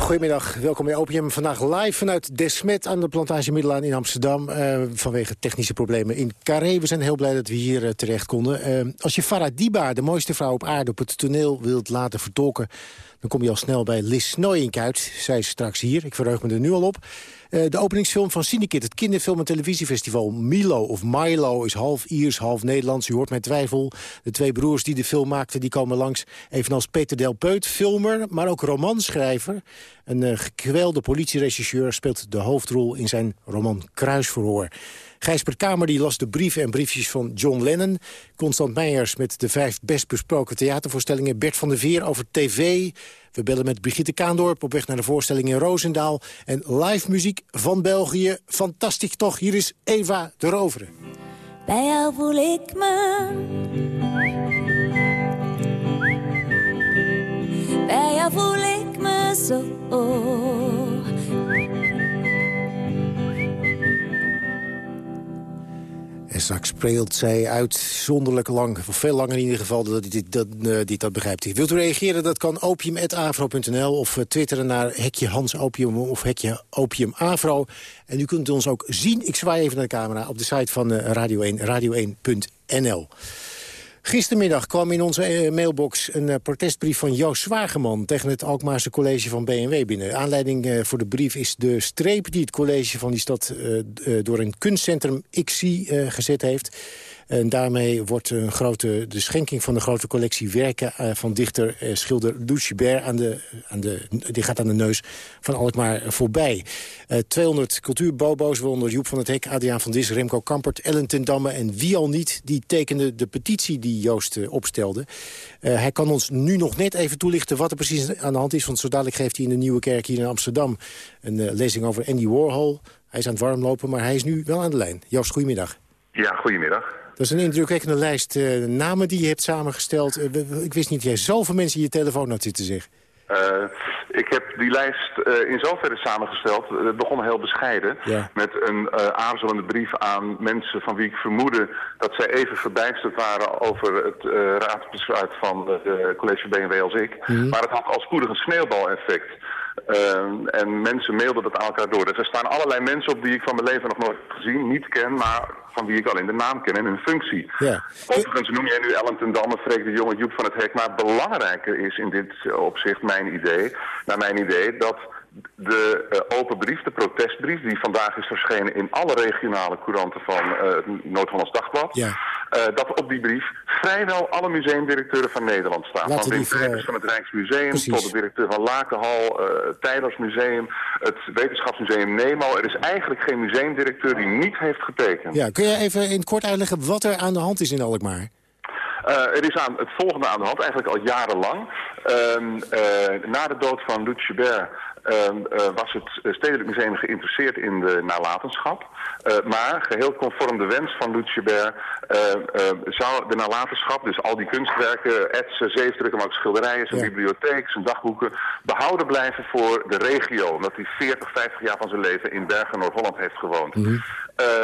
Goedemiddag, welkom bij Opium. Vandaag live vanuit Desmet aan de Plantage Middelaan in Amsterdam. Eh, vanwege technische problemen in Carré. We zijn heel blij dat we hier uh, terecht konden. Uh, als je Farah Diba, de mooiste vrouw op aarde, op het toneel wilt laten vertolken... dan kom je al snel bij Liz Snoyink uit. Zij is straks hier, ik verheug me er nu al op. Uh, de openingsfilm van Cinekit, het kinderfilm- en televisiefestival Milo of Milo is half Iers, half Nederlands. U hoort mijn twijfel. De twee broers die de film maakten, die komen langs. Evenals Peter Del Peut, filmer, maar ook romanschrijver. Een uh, gekwelde politieregisseur speelt de hoofdrol in zijn roman Kruisverhoor. Gijsbert Kamer die las de brieven en briefjes van John Lennon. Constant Meijers met de vijf best besproken theatervoorstellingen. Bert van der Veer over tv. We bellen met Brigitte Kaandorp op weg naar de voorstelling in Roosendaal. En live muziek van België. Fantastisch toch, hier is Eva de Rovere. Bij jou voel ik me. Bij jou voel ik me zo. En straks spreelt zij uitzonderlijk lang, of veel langer in ieder geval, dat hij dat, dit dat begrijpt. Wilt u reageren? Dat kan opium.afro.nl of uh, twitteren naar hekje Hans Opium of hekje Opium Afro. En u kunt ons ook zien, ik zwaai even naar de camera, op de site van uh, Radio 1, radio1.nl. Gistermiddag kwam in onze uh, mailbox een uh, protestbrief van Joost Zwageman... tegen het Alkmaarse college van BMW binnen. Aanleiding uh, voor de brief is de streep die het college van die stad... door een kunstcentrum XI gezet heeft. En daarmee wordt een grote, de schenking van de grote collectie werken... Uh, van dichter uh, schilder Lucibert aan de, aan de, die gaat aan de neus van Alkmaar voorbij. Uh, 200 cultuurbobo's, waaronder Joep van het Hek, Adriaan van Dis, Remco Kampert... Ellen ten Damme en wie al niet, die tekenden de petitie die Joost opstelde. hij kan ons nu nog net even toelichten wat er precies aan de hand is... want zo dadelijk geeft hij in de Nieuwe Kerk hier in Amsterdam... een lezing over Andy Warhol. Hij is aan het warmlopen, maar hij is nu wel aan de lijn. Joost, goedemiddag. Ja, goedemiddag. Dat is een indrukwekkende lijst uh, namen die je hebt samengesteld. Uh, ik wist niet dat jij zoveel mensen in je telefoon had zitten zeg. Uh, ik heb die lijst in zoverre samengesteld. Het begon heel bescheiden. Ja. Met een aarzelende brief aan mensen van wie ik vermoedde... dat zij even verbijsterd waren over het raadsbesluit van het college BMW als ik. Mhm. Maar het had al spoedig een sneeuwbaleffect. Ehm, en mensen mailden dat aan elkaar door. Dus er staan allerlei mensen op die ik van mijn leven nog nooit gezien, niet ken, maar van wie ik alleen de naam ken en hun functie. Ja. Overigens noem jij nu Ellen ten Damme, Freek de Jonge, Joep van het Hek. Maar belangrijker is in dit opzicht mijn idee, naar mijn idee, dat de uh, open brief, de protestbrief, die vandaag is verschenen in alle regionale couranten van uh, het Noord-Hollands Dagblad, Ja. uh, dat op die brief vrijwel alle museumdirecteuren van Nederland staan. Laten van Peters voor- van het Rijksmuseum Precies. tot de directeur van Lakenhal, uh, Teylers Museum, het Wetenschapsmuseum Nemo. Er is eigenlijk geen museumdirecteur die niet heeft getekend. Ja, kun je even in het kort uitleggen wat er aan de hand is in Alkmaar? Uh, er is aan, het volgende aan de hand, eigenlijk al jarenlang. Ehm, uh, na de dood van ehm, uh, was het Stedelijk Museum geïnteresseerd in de nalatenschap. Uh, maar geheel conform de wens van Lutje Ber zou de nalatenschap, dus al die kunstwerken, etsen, zeefdrukken, maar ook schilderijen, zijn Ja. bibliotheek, zijn dagboeken, behouden blijven voor de regio. Omdat hij 40, 50 jaar van zijn leven in Bergen, Noord-Holland heeft gewoond. Mhm.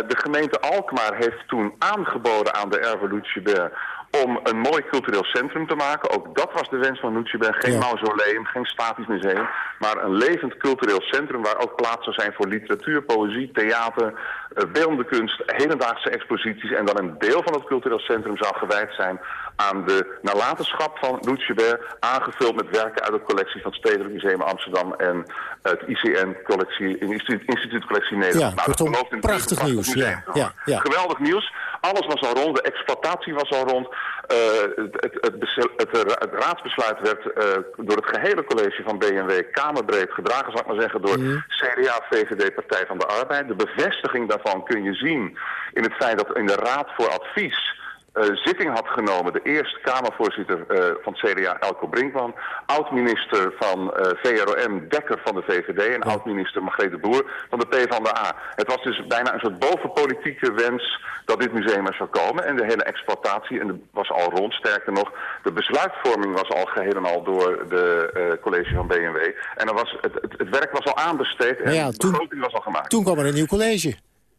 De gemeente Alkmaar heeft toen aangeboden aan de Erve Lutje Ber om een mooi cultureel centrum te maken. Ook dat was de wens van Lutjeberg. Geen Ja. mausoleum, geen statisch museum, maar een levend cultureel centrum waar ook plaats zou zijn voor literatuur, poëzie, theater, eh, beeldende kunst, hedendaagse exposities. En dan een deel van het cultureel centrum zou gewijd zijn aan de nalatenschap van Lutjeberg, aangevuld met werken uit de collectie van het Stedelijk Museum Amsterdam en het ICN-collectie, Instituut, Instituut Collectie Nederland. Ja, Nou, dat prachtig prachtig nieuws, ja, ja. Geweldig nieuws. Alles was al rond, de exploitatie was al rond. Uh, het, het, het, het, raadsbesluit werd uh, door het gehele college van BMW kamerbreed gedragen, zal ik maar zeggen, door CDA, VVD, Partij van de Arbeid. De bevestiging daarvan kun je zien in het feit dat in de Raad voor Advies zitting had genomen de eerste Kamervoorzitter uh, van het CDA, Elko Brinkman, oud-minister van uh, VROM, Dekker van de VVD en oud-minister Margreet de Boer van de PvdA. Het was dus bijna een soort bovenpolitieke wens dat dit museum er zou komen en de hele exploitatie en de, was al rond, sterker nog, de besluitvorming was al geheel en al door de college van BMW en er was, het, het, het werk was al aanbesteed en Nou ja, de begroting was al gemaakt. Toen kwam er een nieuw college.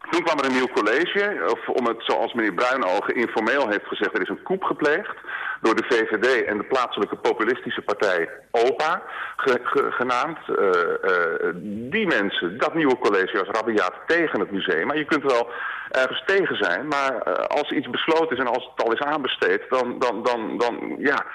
Toen kwam er een nieuw college, of om het zoals meneer Bruinogen informeel heeft gezegd, er is een koep gepleegd door de VVD en de plaatselijke populistische partij OPA, ge- ge- genaamd. Uh, uh, die mensen, dat nieuwe college was rabiaat tegen het museum. Maar je kunt wel ergens tegen zijn, maar uh, als iets besloten is en als het al is aanbesteed, dan, dan, dan, dan, ja,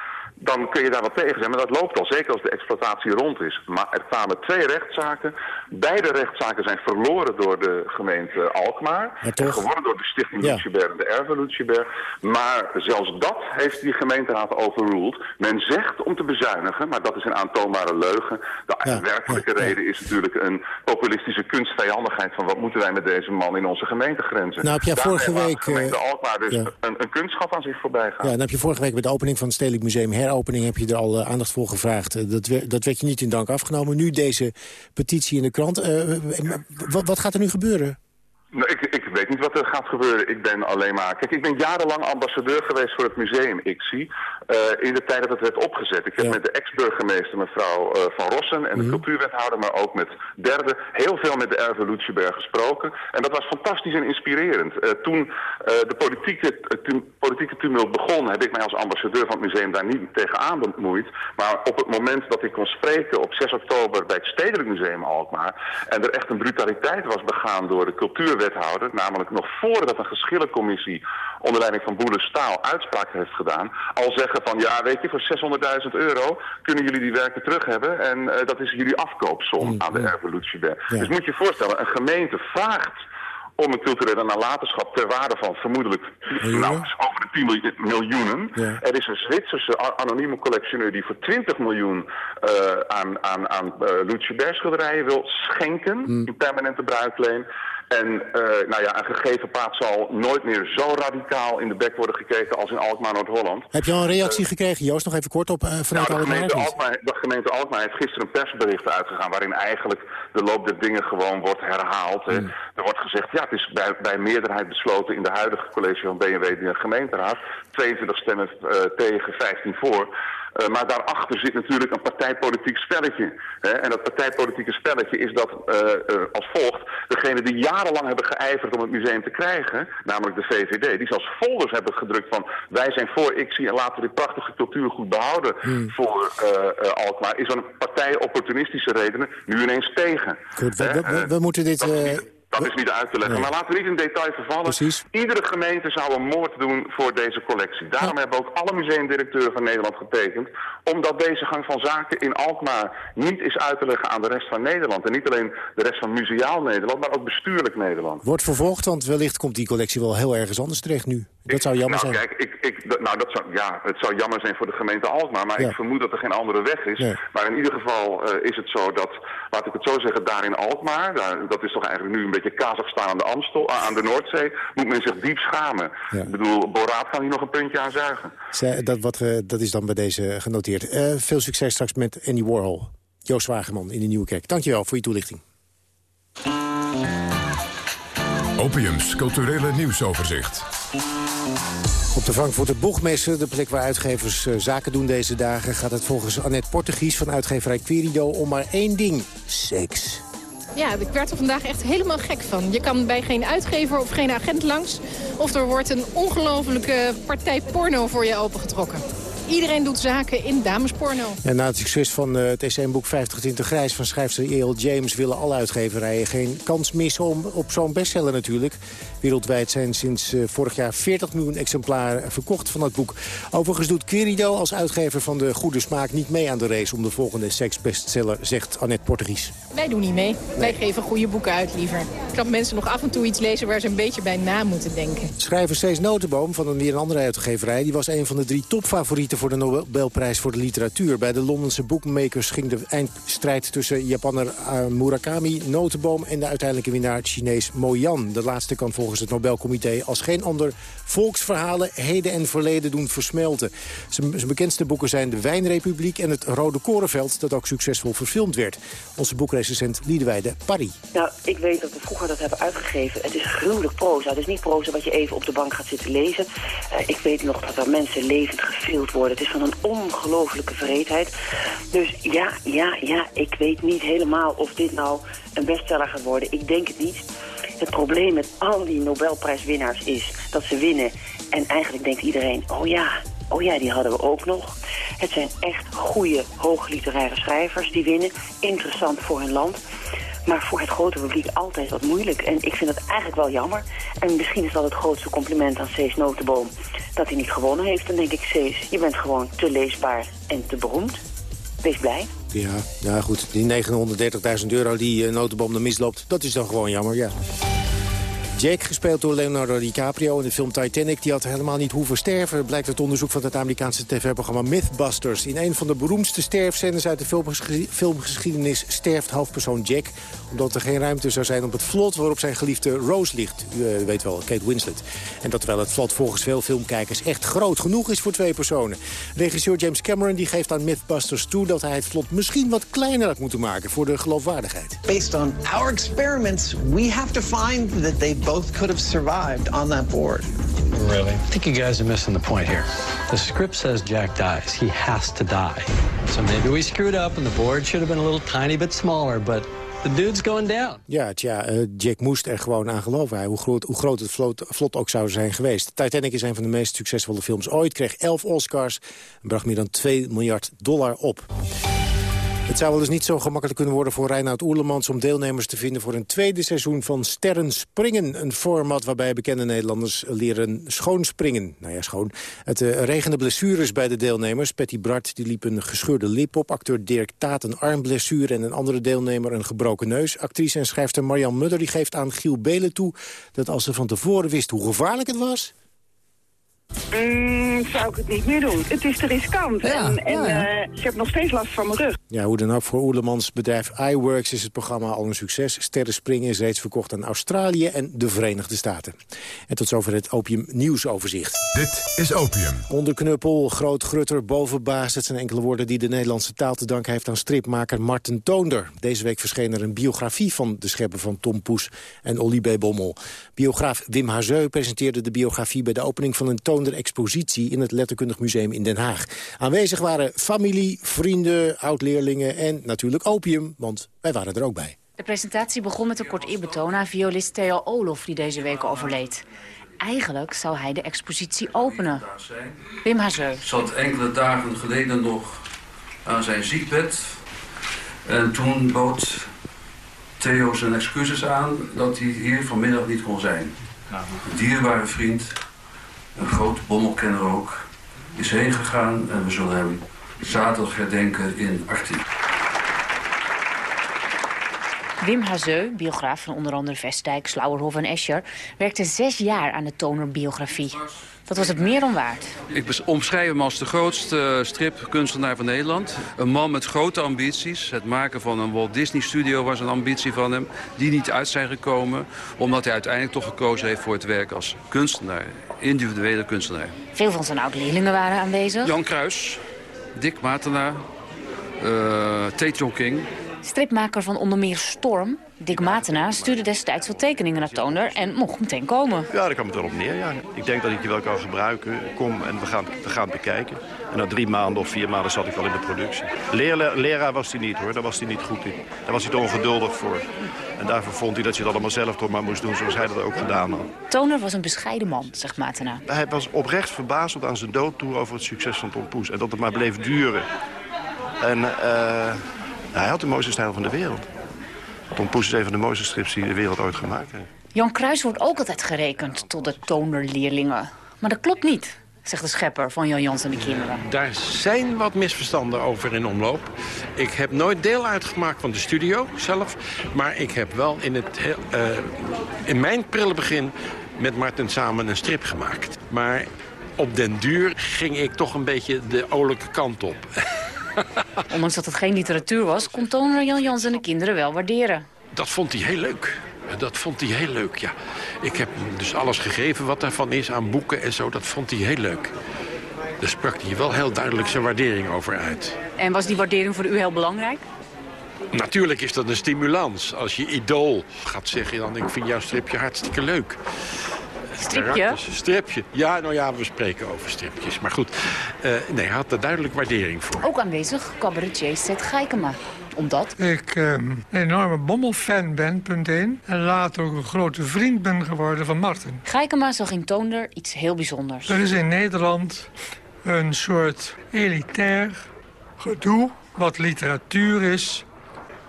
dan kun je daar wel tegen zijn. Maar dat loopt al, zeker als de exploitatie rond is. Maar er kwamen twee rechtszaken. Beide rechtszaken zijn verloren door de gemeente Alkmaar. Maar toch- En geworden door de stichting Ja. Lutjeberg en de Erve Lutjeberg. Maar zelfs dat heeft die gemeenteraad overruled. Men zegt om te bezuinigen, maar dat is een aantoonbare leugen. De Ja, werkelijke reden is natuurlijk een populistische kunstvijandigheid van wat moeten wij met deze man in onze gemeentegrenzen. Nou, heb jij Daarmee vorige week, de gemeente eh, Alkmaar dus een, een kunstschap aan zich voorbij gaan. Ja, dan heb je vorige week bij de opening van het Stedelijk Museum heropening... heb je er al eh, aandacht voor gevraagd. Eh, dat, werd, dat werd je niet in dank afgenomen. Nu deze petitie in de krant. Eh, wat, wat gaat er nu gebeuren? Nou, ik, ik weet niet wat er gaat gebeuren. Ik ben alleen maar... Kijk, ik ben jarenlang ambassadeur geweest voor het museum ICSI. Uh, in de tijd dat het werd opgezet. Ik heb Ja. met de ex-burgemeester mevrouw uh, Van Rossen en de cultuurwethouder, maar ook met derde, heel veel met de Erve Lutjeberg gesproken. En dat was fantastisch en inspirerend. Uh, toen de politieke, politieke tumult begon, heb ik mij als ambassadeur van het museum daar niet tegenaan bemoeid. Maar op het moment dat ik kon spreken op 6 oktober bij het Stedelijk Museum Alkmaar en er echt een brutaliteit was begaan door de cultuurwethouder, namelijk nog voordat een geschillencommissie onder leiding van Boele Staal uitspraak heeft gedaan, al zeggen van ja, weet je, voor 600.000 euro kunnen jullie die werken terug hebben en uh, dat is jullie afkoopsom aan de Erve Lutjeberg. Ja. Dus moet je je voorstellen, een gemeente vraagt om een culturele nalatenschap ter waarde van vermoedelijk nou, over de 10 miljoen- miljoenen. Ja. Er is een Zwitserse anonieme collectioneur die voor 20 miljoen eh, aan, aan, aan uh, Lutjeberg schilderijen wil schenken in permanente bruikleen. En eh, nou ja, een gegeven paard zal nooit meer zo radicaal in de bek worden gekeken als in Alkmaar, Noord-Holland. Heb je al een reactie gekregen? Joost, nog even kort op uh, vanuit Nou, de, gemeente? Alkmaar, de gemeente Alkmaar heeft gisteren een persbericht uitgegaan... waarin eigenlijk de loop der dingen gewoon wordt herhaald. hè. Hmm. Er wordt gezegd, ja, het is bij, bij meerderheid besloten... in de huidige college van BMW, de gemeenteraad... 22 stemmen eh, tegen, 15 voor... Uh, maar daarachter zit natuurlijk een partijpolitiek spelletje. Hè? En dat partijpolitieke spelletje is dat uh, als volgt. Degene die jarenlang hebben geijverd om het museum te krijgen, namelijk de VVD, die zelfs folders hebben gedrukt van wij zijn voor ICSI en laten we dit prachtige cultuurgoed behouden hmm. voor Alkmaar, is een partij opportunistische redenen nu ineens tegen. Goed, we, we, we moeten dit... Dat is niet uit te leggen. Maar laten we niet in detail vervallen. Precies. Iedere gemeente zou een moord doen voor deze collectie. Daarom hebben ook alle museumdirecteuren van Nederland getekend. Omdat deze gang van zaken in Alkmaar niet is uit te leggen aan de rest van Nederland. En niet alleen de rest van museaal Nederland, maar ook bestuurlijk Nederland. Wordt vervolgd, want wellicht komt die collectie wel heel ergens anders terecht nu. Dat zou jammer nou, zijn. Kijk, ik, ik, nou, dat zou, ja, het zou jammer zijn voor de gemeente Alkmaar. Maar ik vermoed dat er geen andere weg is. Maar in ieder geval uh, is het zo dat, laat ik het zo zeggen, daar in Alkmaar... Daar, dat is toch eigenlijk nu een beetje Kazachstan aan de, Amstel, aan de Noordzee... moet men zich diep schamen. Ik bedoel, Boraat kan hier nog een puntje aan zuigen. dat, wat, uh, dat is dan bij deze genoteerd. Uh, veel succes straks met Andy Warhol. Joost Wageman in de Nieuwe Kerk. Dankjewel voor je toelichting. Opiums culturele nieuwsoverzicht. Op de Frankfurter Boegmessen, de plek waar uitgevers uh, zaken doen deze dagen... gaat het volgens Annette Portugies van uitgeverij Querido om maar één ding. Seks. Ja, ik werd er vandaag echt helemaal gek van. Je kan bij geen uitgever of geen agent langs... of er wordt een ongelofelijke partij porno voor je opengetrokken. Iedereen doet zaken in damesporno. En na het succes van uh, het SM-boek 50 Tinten Grijs van schrijfster E.L. James... willen alle uitgeverijen geen kans missen om op zo'n bestseller natuurlijk. Wereldwijd zijn sinds uh, vorig jaar 40 miljoen exemplaren verkocht van het boek. Overigens doet Querido als uitgever van de Goede Smaak niet mee aan de race... om de volgende seksbestseller, zegt Annette Portugies. Wij doen niet mee. Wij geven goede boeken uit liever. Ik dat mensen nog af en toe iets lezen waar ze een beetje bij na moeten denken. Schrijver Cees Notenboom van een weer een andere uitgeverij... die was een van de drie topfavorieten voor de Nobelprijs voor de literatuur. Bij de Londense boekmakers ging de eindstrijd tussen Japanner uh, Murakami, Notenboom... en de uiteindelijke winnaar Chinees Mo Yan. De laatste kan volgens het Nobelcomité als geen ander volksverhalen... heden en verleden doen versmelten. Zijn, bekendste boeken zijn De Wijnrepubliek en Het Rode Korenveld... dat ook succesvol verfilmd werd. Onze boekrecensent Liedewijde Parry. Nou, ik weet dat we vroeger dat hebben uitgegeven. Het is gruwelijk proza. Het is niet proza wat je even op de bank gaat zitten lezen. Uh, ik weet nog dat er mensen levend gefilmd worden. Het is van een ongelofelijke vreedheid. Dus ja, ja, ja, ik weet niet helemaal of dit nou een bestseller gaat worden. Ik denk het niet. Het probleem met al die Nobelprijswinnaars is dat ze winnen. En eigenlijk denkt iedereen, oh ja, oh ja, die hadden we ook nog. Het zijn echt goede, hoogliteraire schrijvers die winnen. Interessant voor hun land. Maar voor het grote publiek altijd wat moeilijk. En ik vind het eigenlijk wel jammer. En misschien is dat het grootste compliment aan Cees Notenboom. Dat hij niet gewonnen heeft. Dan denk ik, Cees, je bent gewoon te leesbaar en te beroemd. Wees blij. Ja, ja goed. Die 930.000 euro die uh, Notenboom er misloopt, dat is dan gewoon jammer, ja. Jake, gespeeld door Leonardo DiCaprio in de film Titanic... die had helemaal niet hoeven sterven, blijkt uit onderzoek van het Amerikaanse tv-programma Mythbusters. In een van de beroemdste sterfscènes uit de filmgeschiedenis sterft hoofdpersoon Jack... omdat er geen ruimte zou zijn op het vlot waarop zijn geliefde Rose ligt. U uh, weet wel, Kate Winslet. En dat terwijl het vlot volgens veel filmkijkers echt groot genoeg is voor twee personen. Regisseur James Cameron die geeft aan Mythbusters toe dat hij het vlot misschien wat kleiner had moeten maken voor de geloofwaardigheid. Based on our experiments, we have to find that they both could have survived on that board. Really? I think you guys are missing the point here. The script says Jack dies. He has to die. So maybe we screwed up and the board should have been a little tiny bit smaller, but the dude's going down. Ja, tja, uh, Jack moest er gewoon aan geloven. Hoe groot, hoe groot het vlot, vlot, ook zou zijn geweest. Titanic is een van de meest succesvolle films ooit. Kreeg 11 Oscars en bracht meer dan 2 miljard dollar op. Het zou wel eens niet zo gemakkelijk kunnen worden voor Reinoud Oerlemans... om deelnemers te vinden voor een tweede seizoen van Sterren Springen. Een format waarbij bekende Nederlanders leren schoonspringen. Nou ja, schoon. Het uh, regende blessures bij de deelnemers. Patty Bart die liep een gescheurde lip op. Acteur Dirk Taat een armblessure en een andere deelnemer een gebroken neus. Actrice en schrijfster Marjan Mudder die geeft aan Giel Belen toe... dat als ze van tevoren wist hoe gevaarlijk het was... Mm, zou ik het niet meer doen. Het is te riskant. Ja, en en ja, ja. eh, ik heb nog steeds last van mijn rug. Ja, hoe dan ook, voor Oerlemans bedrijf iWorks is het programma al een succes. Sterren Springen is reeds verkocht aan Australië en de Verenigde Staten. En tot zover het Opium Nieuwsoverzicht. Dit is Opium. Onderknuppel, groot grutter, bovenbaas. Dat zijn enkele woorden die de Nederlandse taal te danken heeft aan stripmaker Marten Toonder. Deze week verscheen er een biografie van de schepper van Tom Poes en Ollie B. Bommel. Biograaf Wim Hazeu presenteerde de biografie bij de opening van een Toonder expositie in het Letterkundig Museum in Den Haag. Aanwezig waren familie, vrienden, oud-leerlingen en natuurlijk opium, want wij waren er ook bij. De presentatie begon met een kort eerbetoon aan violist Theo Olof... die deze week overleed. Eigenlijk zou hij de expositie openen. Wim Hazeu. zat enkele dagen geleden nog aan zijn ziekbed. En toen bood Theo zijn excuses aan dat hij hier vanmiddag niet kon zijn. Een dierbare vriend, een groot bommelkenner ook, is heen gegaan en we zullen hem zaterdag herdenken in Artie. Wim Hazeu, biograaf van onder andere Vestdijk, Slauerhof en Escher... werkte zes jaar aan de tonerbiografie. Dat was het meer dan waard. Ik omschrijf hem als de grootste stripkunstenaar van Nederland. Een man met grote ambities. Het maken van een Walt Disney Studio was een ambitie van hem. Die niet uit zijn gekomen. Omdat hij uiteindelijk toch gekozen heeft voor het werk als kunstenaar. Individuele kunstenaar. Veel van zijn oud-leerlingen waren aanwezig. Jan Kruis, Dick Matena, uh, Tate King... Stripmaker van onder meer Storm, Dick Matena, stuurde destijds wat tekeningen naar Toner en mocht meteen komen. Ja, daar kwam het erop neer. Ja. Ik denk dat ik die wel kan gebruiken. Kom en we gaan, we gaan bekijken. En na drie maanden of vier maanden zat ik al in de productie. Leraar was hij niet hoor, daar was hij niet goed in. Daar was hij te ongeduldig voor. En daarvoor vond hij dat je het allemaal zelf toch maar moest doen zoals hij dat ook gedaan had. Toner was een bescheiden man, zegt Matena. Hij was oprecht verbaasd aan zijn doodtoer over het succes van Tom Poes. En dat het maar bleef duren. En... Uh, hij had de mooiste stijl van de wereld. Tom Poes is een van de mooiste strips die de wereld ooit gemaakt heeft. Jan Kruis wordt ook altijd gerekend tot de tonerleerlingen. Maar dat klopt niet, zegt de schepper van Jan Jans en de kinderen. Daar zijn wat misverstanden over in omloop. Ik heb nooit deel uitgemaakt van de studio zelf. Maar ik heb wel in, het, uh, in mijn prille begin met Martin samen een strip gemaakt. Maar op den duur ging ik toch een beetje de olijke kant op. Ondanks dat het geen literatuur was, kon toner Jan Jans en de kinderen wel waarderen. Dat vond hij heel leuk. Dat vond hij heel leuk, ja. Ik heb hem dus alles gegeven wat daarvan is aan boeken en zo. Dat vond hij heel leuk. Daar sprak hij wel heel duidelijk zijn waardering over uit. En was die waardering voor u heel belangrijk? Natuurlijk is dat een stimulans. Als je idool gaat zeggen, dan ik vind jouw stripje hartstikke leuk. Stripje? Stripje. Ja, nou ja, we spreken over stripjes. Maar goed, uh, nee, hij had er duidelijk waardering voor. Ook aanwezig, cabaretier Seth Geikema omdat? Ik uh, een enorme bommelfan ben, punt 1. En later ook een grote vriend ben geworden van Martin. Geikema zag in Toonder iets heel bijzonders. Er is in Nederland een soort elitair gedoe wat literatuur is.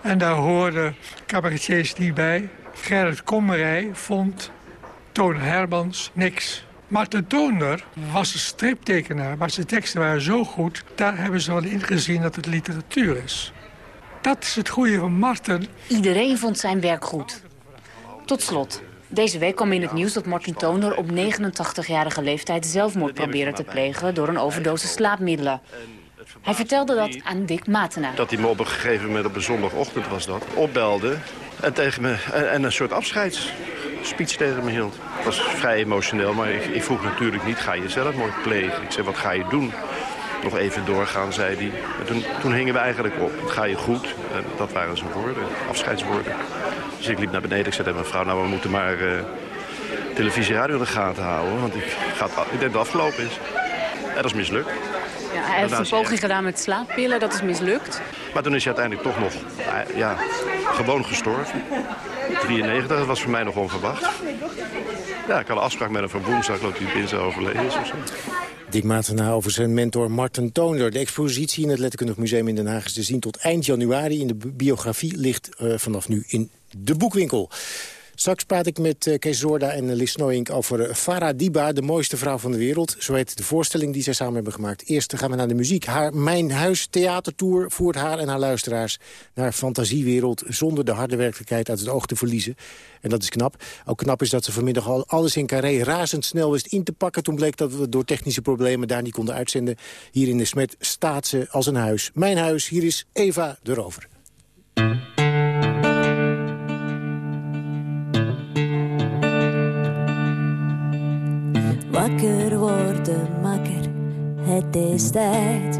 En daar hoorden cabaretiers niet bij. Gerrit Kommerij vond Toon Hermans, niks. Marten Toonder was een striptekenaar, maar zijn teksten waren zo goed... daar hebben ze wel ingezien dat het literatuur is. Dat is het goede van Marten. Iedereen vond zijn werk goed. Tot slot. Deze week kwam in het nieuws dat Martin Toner op 89-jarige leeftijd zelfmoord probeerde te plegen door een overdosis slaapmiddelen. Hij vertelde dat aan Dick Matena. Dat hij me op een gegeven moment op een zondagochtend was dat, opbelde en, tegen me, en, een soort afscheidsspeech tegen me hield. Het was vrij emotioneel, maar ik, ik vroeg natuurlijk niet, ga je zelfmoord plegen? Ik zei, wat ga je doen? Nog even doorgaan, zei hij. En toen, toen hingen we eigenlijk op. Ga je goed? En dat waren zijn woorden, afscheidswoorden. Dus ik liep naar beneden. Ik zei tegen mijn vrouw, nou we moeten maar uh, televisie radio in de gaten houden. Want ik, ik denk dat het afgelopen is. En dat is mislukt. Ja, hij heeft een poging gedaan met slaappillen, dat is mislukt. Maar toen is hij uiteindelijk toch nog ja, gewoon gestorven. 93, dat was voor mij nog onverwacht. Ja, ik had een afspraak met hem van woensdag, dat hij dinsdag overleden is of zo. Dick Matena over zijn mentor Martin Toonder. De expositie in het Letterkundig Museum in Den Haag is te zien tot eind januari. In de biografie ligt uh, vanaf nu in de boekwinkel. Straks praat ik met uh, Kees Zorda en Lis Noink over uh, Farah Diba, de mooiste vrouw van de wereld. Zo heet de voorstelling die zij samen hebben gemaakt. Eerst gaan we naar de muziek. Haar Mijn Huis theatertour voert haar en haar luisteraars naar fantasiewereld... zonder de harde werkelijkheid uit het oog te verliezen. En dat is knap. Ook knap is dat ze vanmiddag al alles in Carré razendsnel wist in te pakken. Toen bleek dat we door technische problemen daar niet konden uitzenden. Hier in de Smet staat ze als een huis. Mijn huis, hier is Eva de Rover. Wakker worden, makker, het is tijd.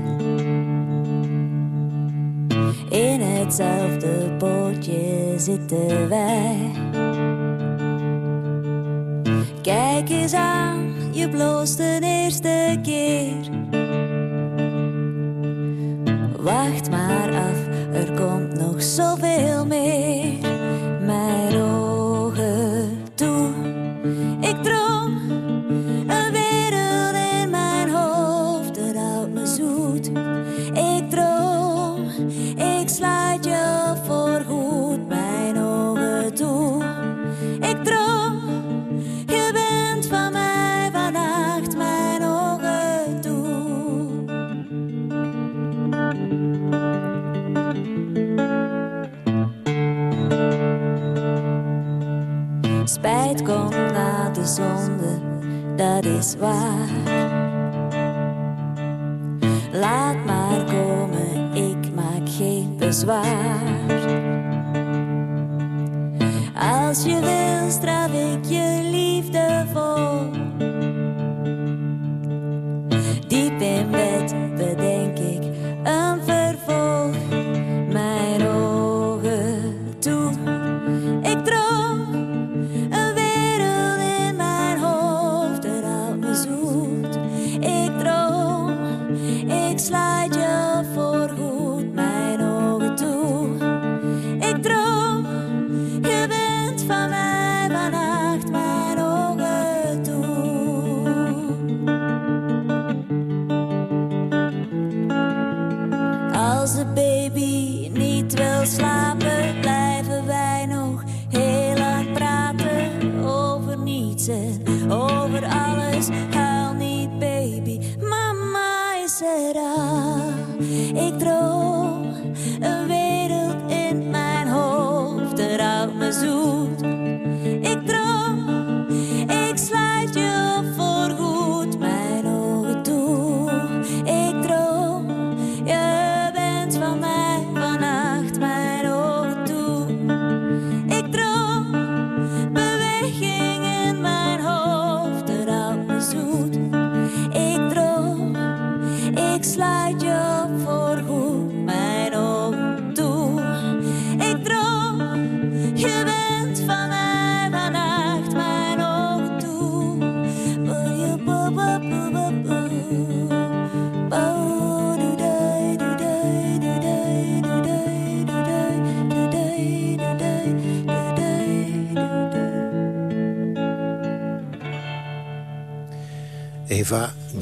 In hetzelfde bootje zitten wij. Kijk eens aan, je bloost de eerste keer. Zonde, dat is waar. Laat maar komen, ik maak geen bezwaar. Als je wil, straf ik je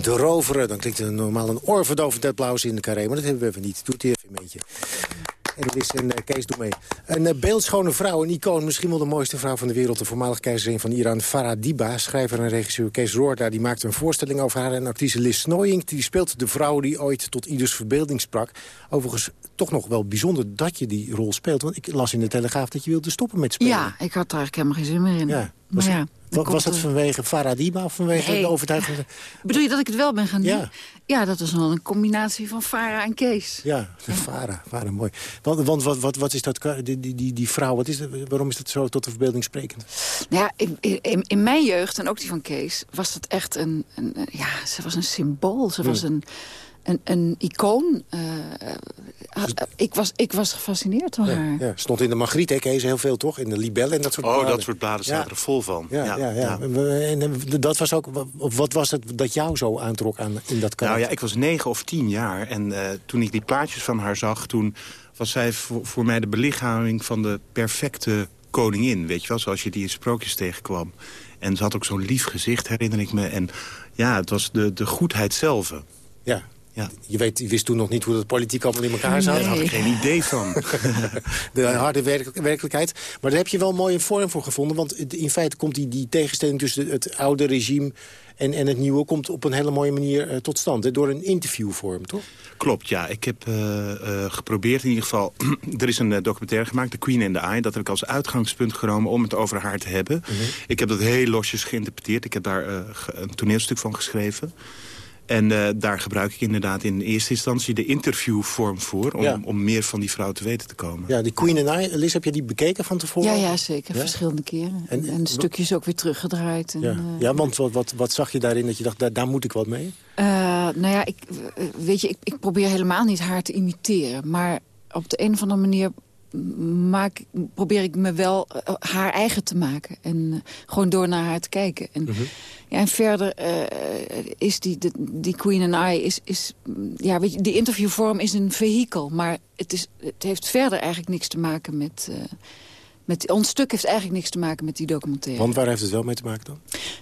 de Roveren. Dan klinkt er normaal een oorverdovend applaus in de carré. Maar dat hebben we even niet. Doe het even een beetje. En het is een, eh, Kees, doe mee. Een eh, beeldschone vrouw, een icoon. Misschien wel de mooiste vrouw van de wereld. De voormalig keizerin van Iran, Farah Diba. Schrijver en regisseur Kees Roorda die maakte een voorstelling over haar. En actrice Liz Snooyink die speelt de vrouw die ooit tot ieders verbeelding sprak. Overigens toch nog wel bijzonder dat je die rol speelt. Want ik las in de Telegraaf dat je wilde stoppen met spelen. Ja, ik had er eigenlijk helemaal geen zin meer in. Ja. Was, maar ja, was dat vanwege Farah Diba of vanwege Nee. de overtuiging? Bedoel je dat ik het wel ben gaan doen? Ja. Ja, dat is wel een combinatie van Farah en Kees. Ja, Farah, Farah, mooi. Want, want wat, wat, wat is dat, die, die, die, die vrouw, wat is dat, waarom is dat zo tot de verbeelding sprekend? Nou ja, in, in, in mijn jeugd, en ook die van Kees, was dat echt een... een ja, ze was een symbool. Ze was Ja. een, een, een icoon. Eh, eh, ik, was, ik was gefascineerd door haar. Ja, stond in de Magritte, hè, Kees, heel veel toch? In de Libelle en dat soort Oh, bladen. dat soort bladen staan Ja. er vol van. Ja, ja, ja. En, en dat was ook, wat- wat was het dat jou zo aantrok aan, in dat karakter? Nou ja, ik was negen of tien jaar. En eh, toen ik die plaatjes van haar zag... toen was zij voor, voor mij de belichaming van de perfecte koningin. Weet je wel, zoals je die in sprookjes tegenkwam. En ze had ook zo'n lief gezicht, herinner ik me. En ja, het was de, de goedheid zelf. Ja. Ja. Je, weet, je wist toen nog niet hoe dat politiek allemaal in elkaar zat. Daar had ik geen idee van. de harde werk- werkelijkheid. Maar daar heb je wel een mooie vorm voor gevonden. Want in feite komt die, die tegenstelling tussen het oude regime en, en het nieuwe... komt op een hele mooie manier eh, tot stand. Hè? Door een interviewvorm, toch? Klopt, ja. Ik heb eh, eh, geprobeerd in ieder geval... er is een documentaire gemaakt, The Queen and the Eye. Dat heb ik als uitgangspunt genomen om het over haar te hebben. Ik heb dat heel losjes geïnterpreteerd. Ik heb daar een toneelstuk van geschreven. En eh, daar gebruik ik inderdaad in eerste instantie de interviewvorm voor... om, Ja. om meer van die vrouw te weten te komen. Ja, die Queen and I, Liz, heb je die bekeken van tevoren? Ja, ja, zeker. Ja? Verschillende keren. En, en stukjes ook weer teruggedraaid. En, Ja, eh, ja want wat, wat, wat zag je daarin dat je dacht, daar, daar moet ik wat mee? Eh, nou ja, ik, weet je, ik, ik probeer helemaal niet haar te imiteren. Maar op de een of andere manier maak, probeer ik me wel eh, haar eigen te maken. En eh, gewoon door naar haar te kijken. En, ja, en verder eh, is die, de- die Queen and I... Is, is, ja, weet je, die interviewvorm is een vehikel. Maar het, is, het heeft verder eigenlijk niks te maken met... eh, met ons stuk heeft eigenlijk niks te maken met die documentaire. Want waar heeft het wel mee te maken dan?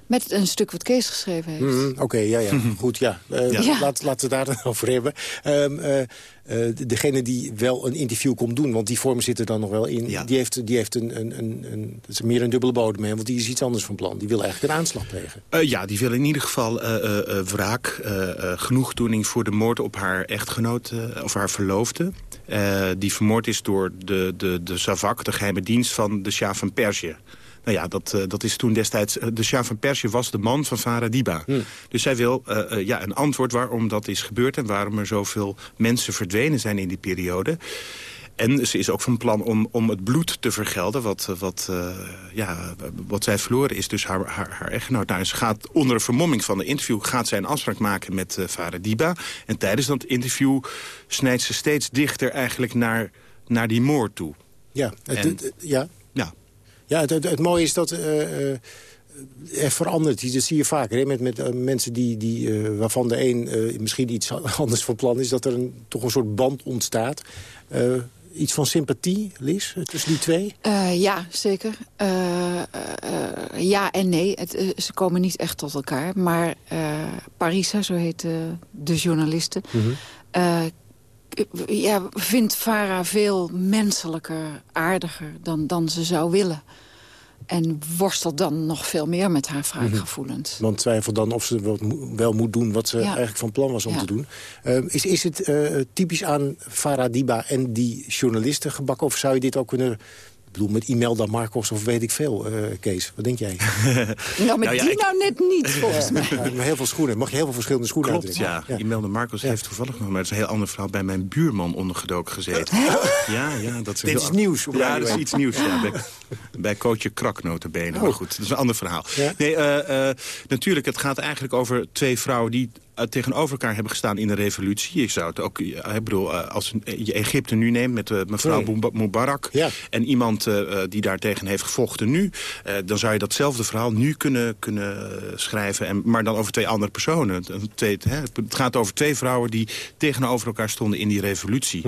Met een stuk wat Kees geschreven heeft. Mhm, Oké, ja, ja. Goed, ja. Eh, Ja. Laat, laten we het daar dan over hebben. Ehm, eh, de- degene die wel een interview komt doen, want die vorm zit er dan nog wel in... die heeft, die heeft een, een, een, een, dat is meer een dubbele bodem mee, want die is iets anders van plan. Die wil eigenlijk een aanslag plegen. Eh, ja, die wil in ieder geval eh, wraak, genoegdoening voor de moord op haar echtgenoot of haar verloofde. Die vermoord is door de, de, de Savak, de geheime dienst van de Shah van Perzië. Nou ja, dat, eh, dat is toen destijds... eh, de Shah van Perzië was de man van Farah Diba. Dus zij wil eh, ja, een antwoord waarom dat is gebeurd... en waarom er zoveel mensen verdwenen zijn in die periode. En ze is ook van plan om, om het bloed te vergelden... wat, wat, ja, wat zij verloren is, dus haar, haar, haar echtgenoot. Nou, ze gaat onder de vermomming van de interview... gaat zij een afspraak maken met uh, Farah Diba. En tijdens dat interview snijdt ze steeds dichter eigenlijk naar, naar die moord toe. Ja, het, En- het- ja. Ja. Ja, het, het, het mooie is dat eh, eh, er verandert. Dat zie je vaker hè, met, met eh, mensen die, die, waarvan de een misschien iets anders van plan is. Dat er een, toch een soort band ontstaat. Iets van sympathie, Liz, tussen die twee? Ja, zeker. Ja en nee. Het, ze komen niet echt tot elkaar. Maar Parisa, zo heet de journaliste... eh, k- ja, vindt Farah veel menselijker, aardiger dan, dan ze zou willen. En worstelt dan nog veel meer met haar wraakgevoelens. Want twijfel dan of ze wel moet doen wat ze Ja. eigenlijk van plan was om Ja. te doen. Eh, is, is het eh, typisch aan Farah Diba en die journalisten gebakken? Of zou je dit ook kunnen... Ik bedoel, met Imelda Marcos of weet ik veel, eh, Kees. Wat denk jij? Nou, met Nou ja, die ik- nou net niet, volgens mij. Ja, heel veel schoenen. Mag je heel veel verschillende schoenen Klopt, uitdrukken. ja. Imelda Marcos heeft toevallig nog, maar het is een heel ander verhaal... bij mijn buurman ondergedoken gezeten. Ja, ja, dat is Dit heel is nieuws Ja, dat is 1. iets nieuws. Ja, bij, bij coachje Krak notabene. Maar goed, dat is een ander verhaal. Ja? Nee, eh, eh, natuurlijk, het gaat eigenlijk over twee vrouwen... die tegenover elkaar hebben gestaan in de revolutie. Ik zou het ook, eh, ik bedoel, eh, als je Egypte nu neemt met eh, mevrouw. Mouba- Mubarak... en iemand eh, eh, die daartegen heeft gevochten nu... eh, dan zou je datzelfde verhaal nu kunnen, kunnen eh, schrijven... En, maar dan over twee andere personen. Het- Twee, hè, het gaat over twee vrouwen die tegenover elkaar stonden in die revolutie.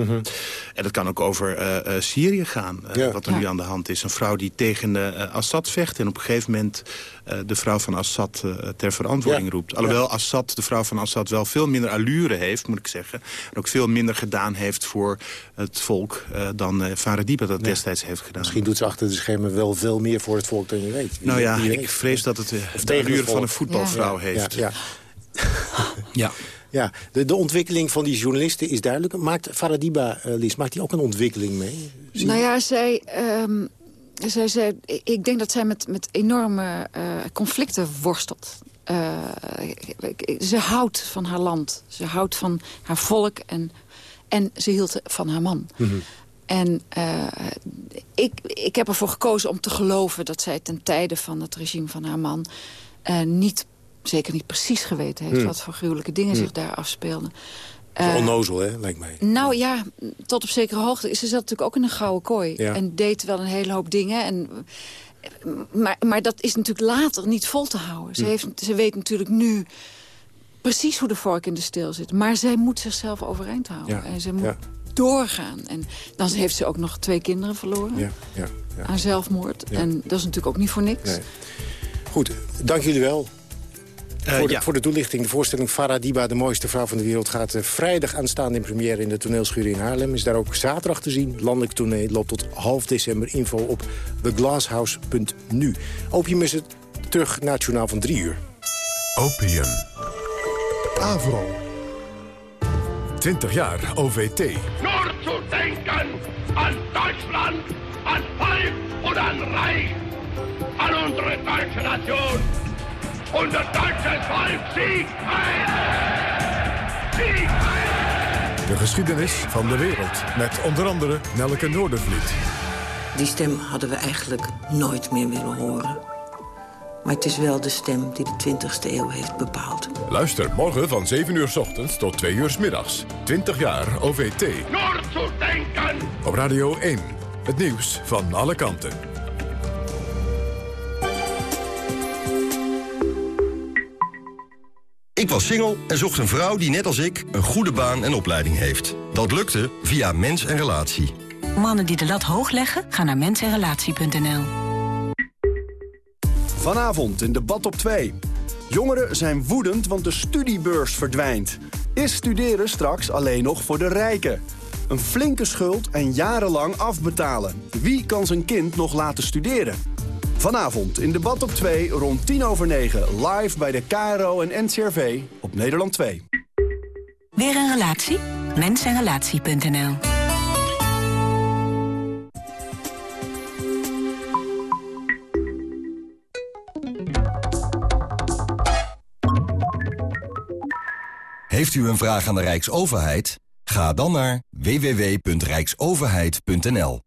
En dat kan ook over eh, eh, Syrië gaan, eh, Ja. wat er nu aan de hand is. Een vrouw die tegen eh, Assad vecht en op een gegeven moment... eh, de vrouw van Assad eh, ter verantwoording Ja. roept. Alhoewel Assad, de vrouw van Assad wel veel minder allure heeft, moet ik zeggen. En ook veel minder gedaan heeft voor het volk... eh, dan eh Farah Diba dat destijds heeft gedaan. Misschien doet ze achter de schermen wel veel meer voor het volk dan je weet. Wie- nou ja, weet. ik vrees dat het Of de het allure van een voetbalvrouw Ja. heeft. Ja, Ja. ja. de, de ontwikkeling van die journalisten is duidelijk. Maakt Faradiba, uh, Lies, maakt die ook een ontwikkeling mee? Nou ja, zij, ehm, zij, zij, ik denk dat zij met, met enorme eh, conflicten worstelt. Eh, ze houdt van haar land. Ze houdt van haar volk. En, en ze hield van haar man. En eh, ik, ik heb ervoor gekozen om te geloven dat zij ten tijde van het regime van haar man... niet, zeker niet precies geweten heeft Hmm. wat voor gruwelijke dingen Hmm. zich daar afspeelden. Is Eh, onnozel, hè, lijkt mij. nou ja, tot op zekere hoogte. Ze zat natuurlijk ook in een gouden kooi. Ja. En deed wel een hele hoop dingen. En, maar, maar dat is natuurlijk later niet vol te houden. Ze, Hm. heeft, ze weet natuurlijk nu precies hoe de vork in de steel zit. Maar zij moet zichzelf overeind houden. Ja, En ze moet ja. doorgaan. En dan heeft ze ook nog twee kinderen verloren. Ja, ja, ja. Aan zelfmoord. En dat is natuurlijk ook niet voor niks. Nee. Goed, dank jullie wel. Eh, voor, de, ja. voor de toelichting. De voorstelling Farah Diba, de mooiste vrouw van de wereld... gaat eh, vrijdag aanstaan in première in de toneelschuur in Haarlem. Is daar ook zaterdag te zien. Landelijk toneel loopt tot half december. Info op theglasshouse.nu. Opium is het terug naar het journaal van drie uur. Opium. Avro. 20 jaar OVT. Nur zu denken an Deutschland, an Volk und an Reich, an unsere deutsche Nation. Volk siegt heil! Siegt heil! De geschiedenis van de wereld. Met onder andere Nelke Noordervliet. Die stem hadden we eigenlijk nooit meer willen horen. Maar het is wel de stem die de 20e eeuw heeft bepaald. Luister morgen van 7 uur s ochtends tot 2 uur s middags. 20 jaar OVT. Nur zu denken Op Radio 1. Het nieuws van alle kanten. Ik was single en zocht een vrouw die net als ik een goede baan en opleiding heeft. Dat lukte via Mens en Relatie. Mannen die de lat hoog leggen, gaan naar mensenrelatie.nl. Vanavond in debat op 2. Jongeren zijn woedend, want de studiebeurs verdwijnt. Is studeren straks alleen nog voor de rijken? Een flinke schuld en jarenlang afbetalen. Wie kan zijn kind nog laten studeren? Vanavond in debat op 2 rond 10 over 9 live bij de KRO en NCRV op Nederland 2. Weer een relatie? Mensenrelatie.nl Heeft u een vraag aan de Rijksoverheid? Ga dan naar www.rijksoverheid.nl.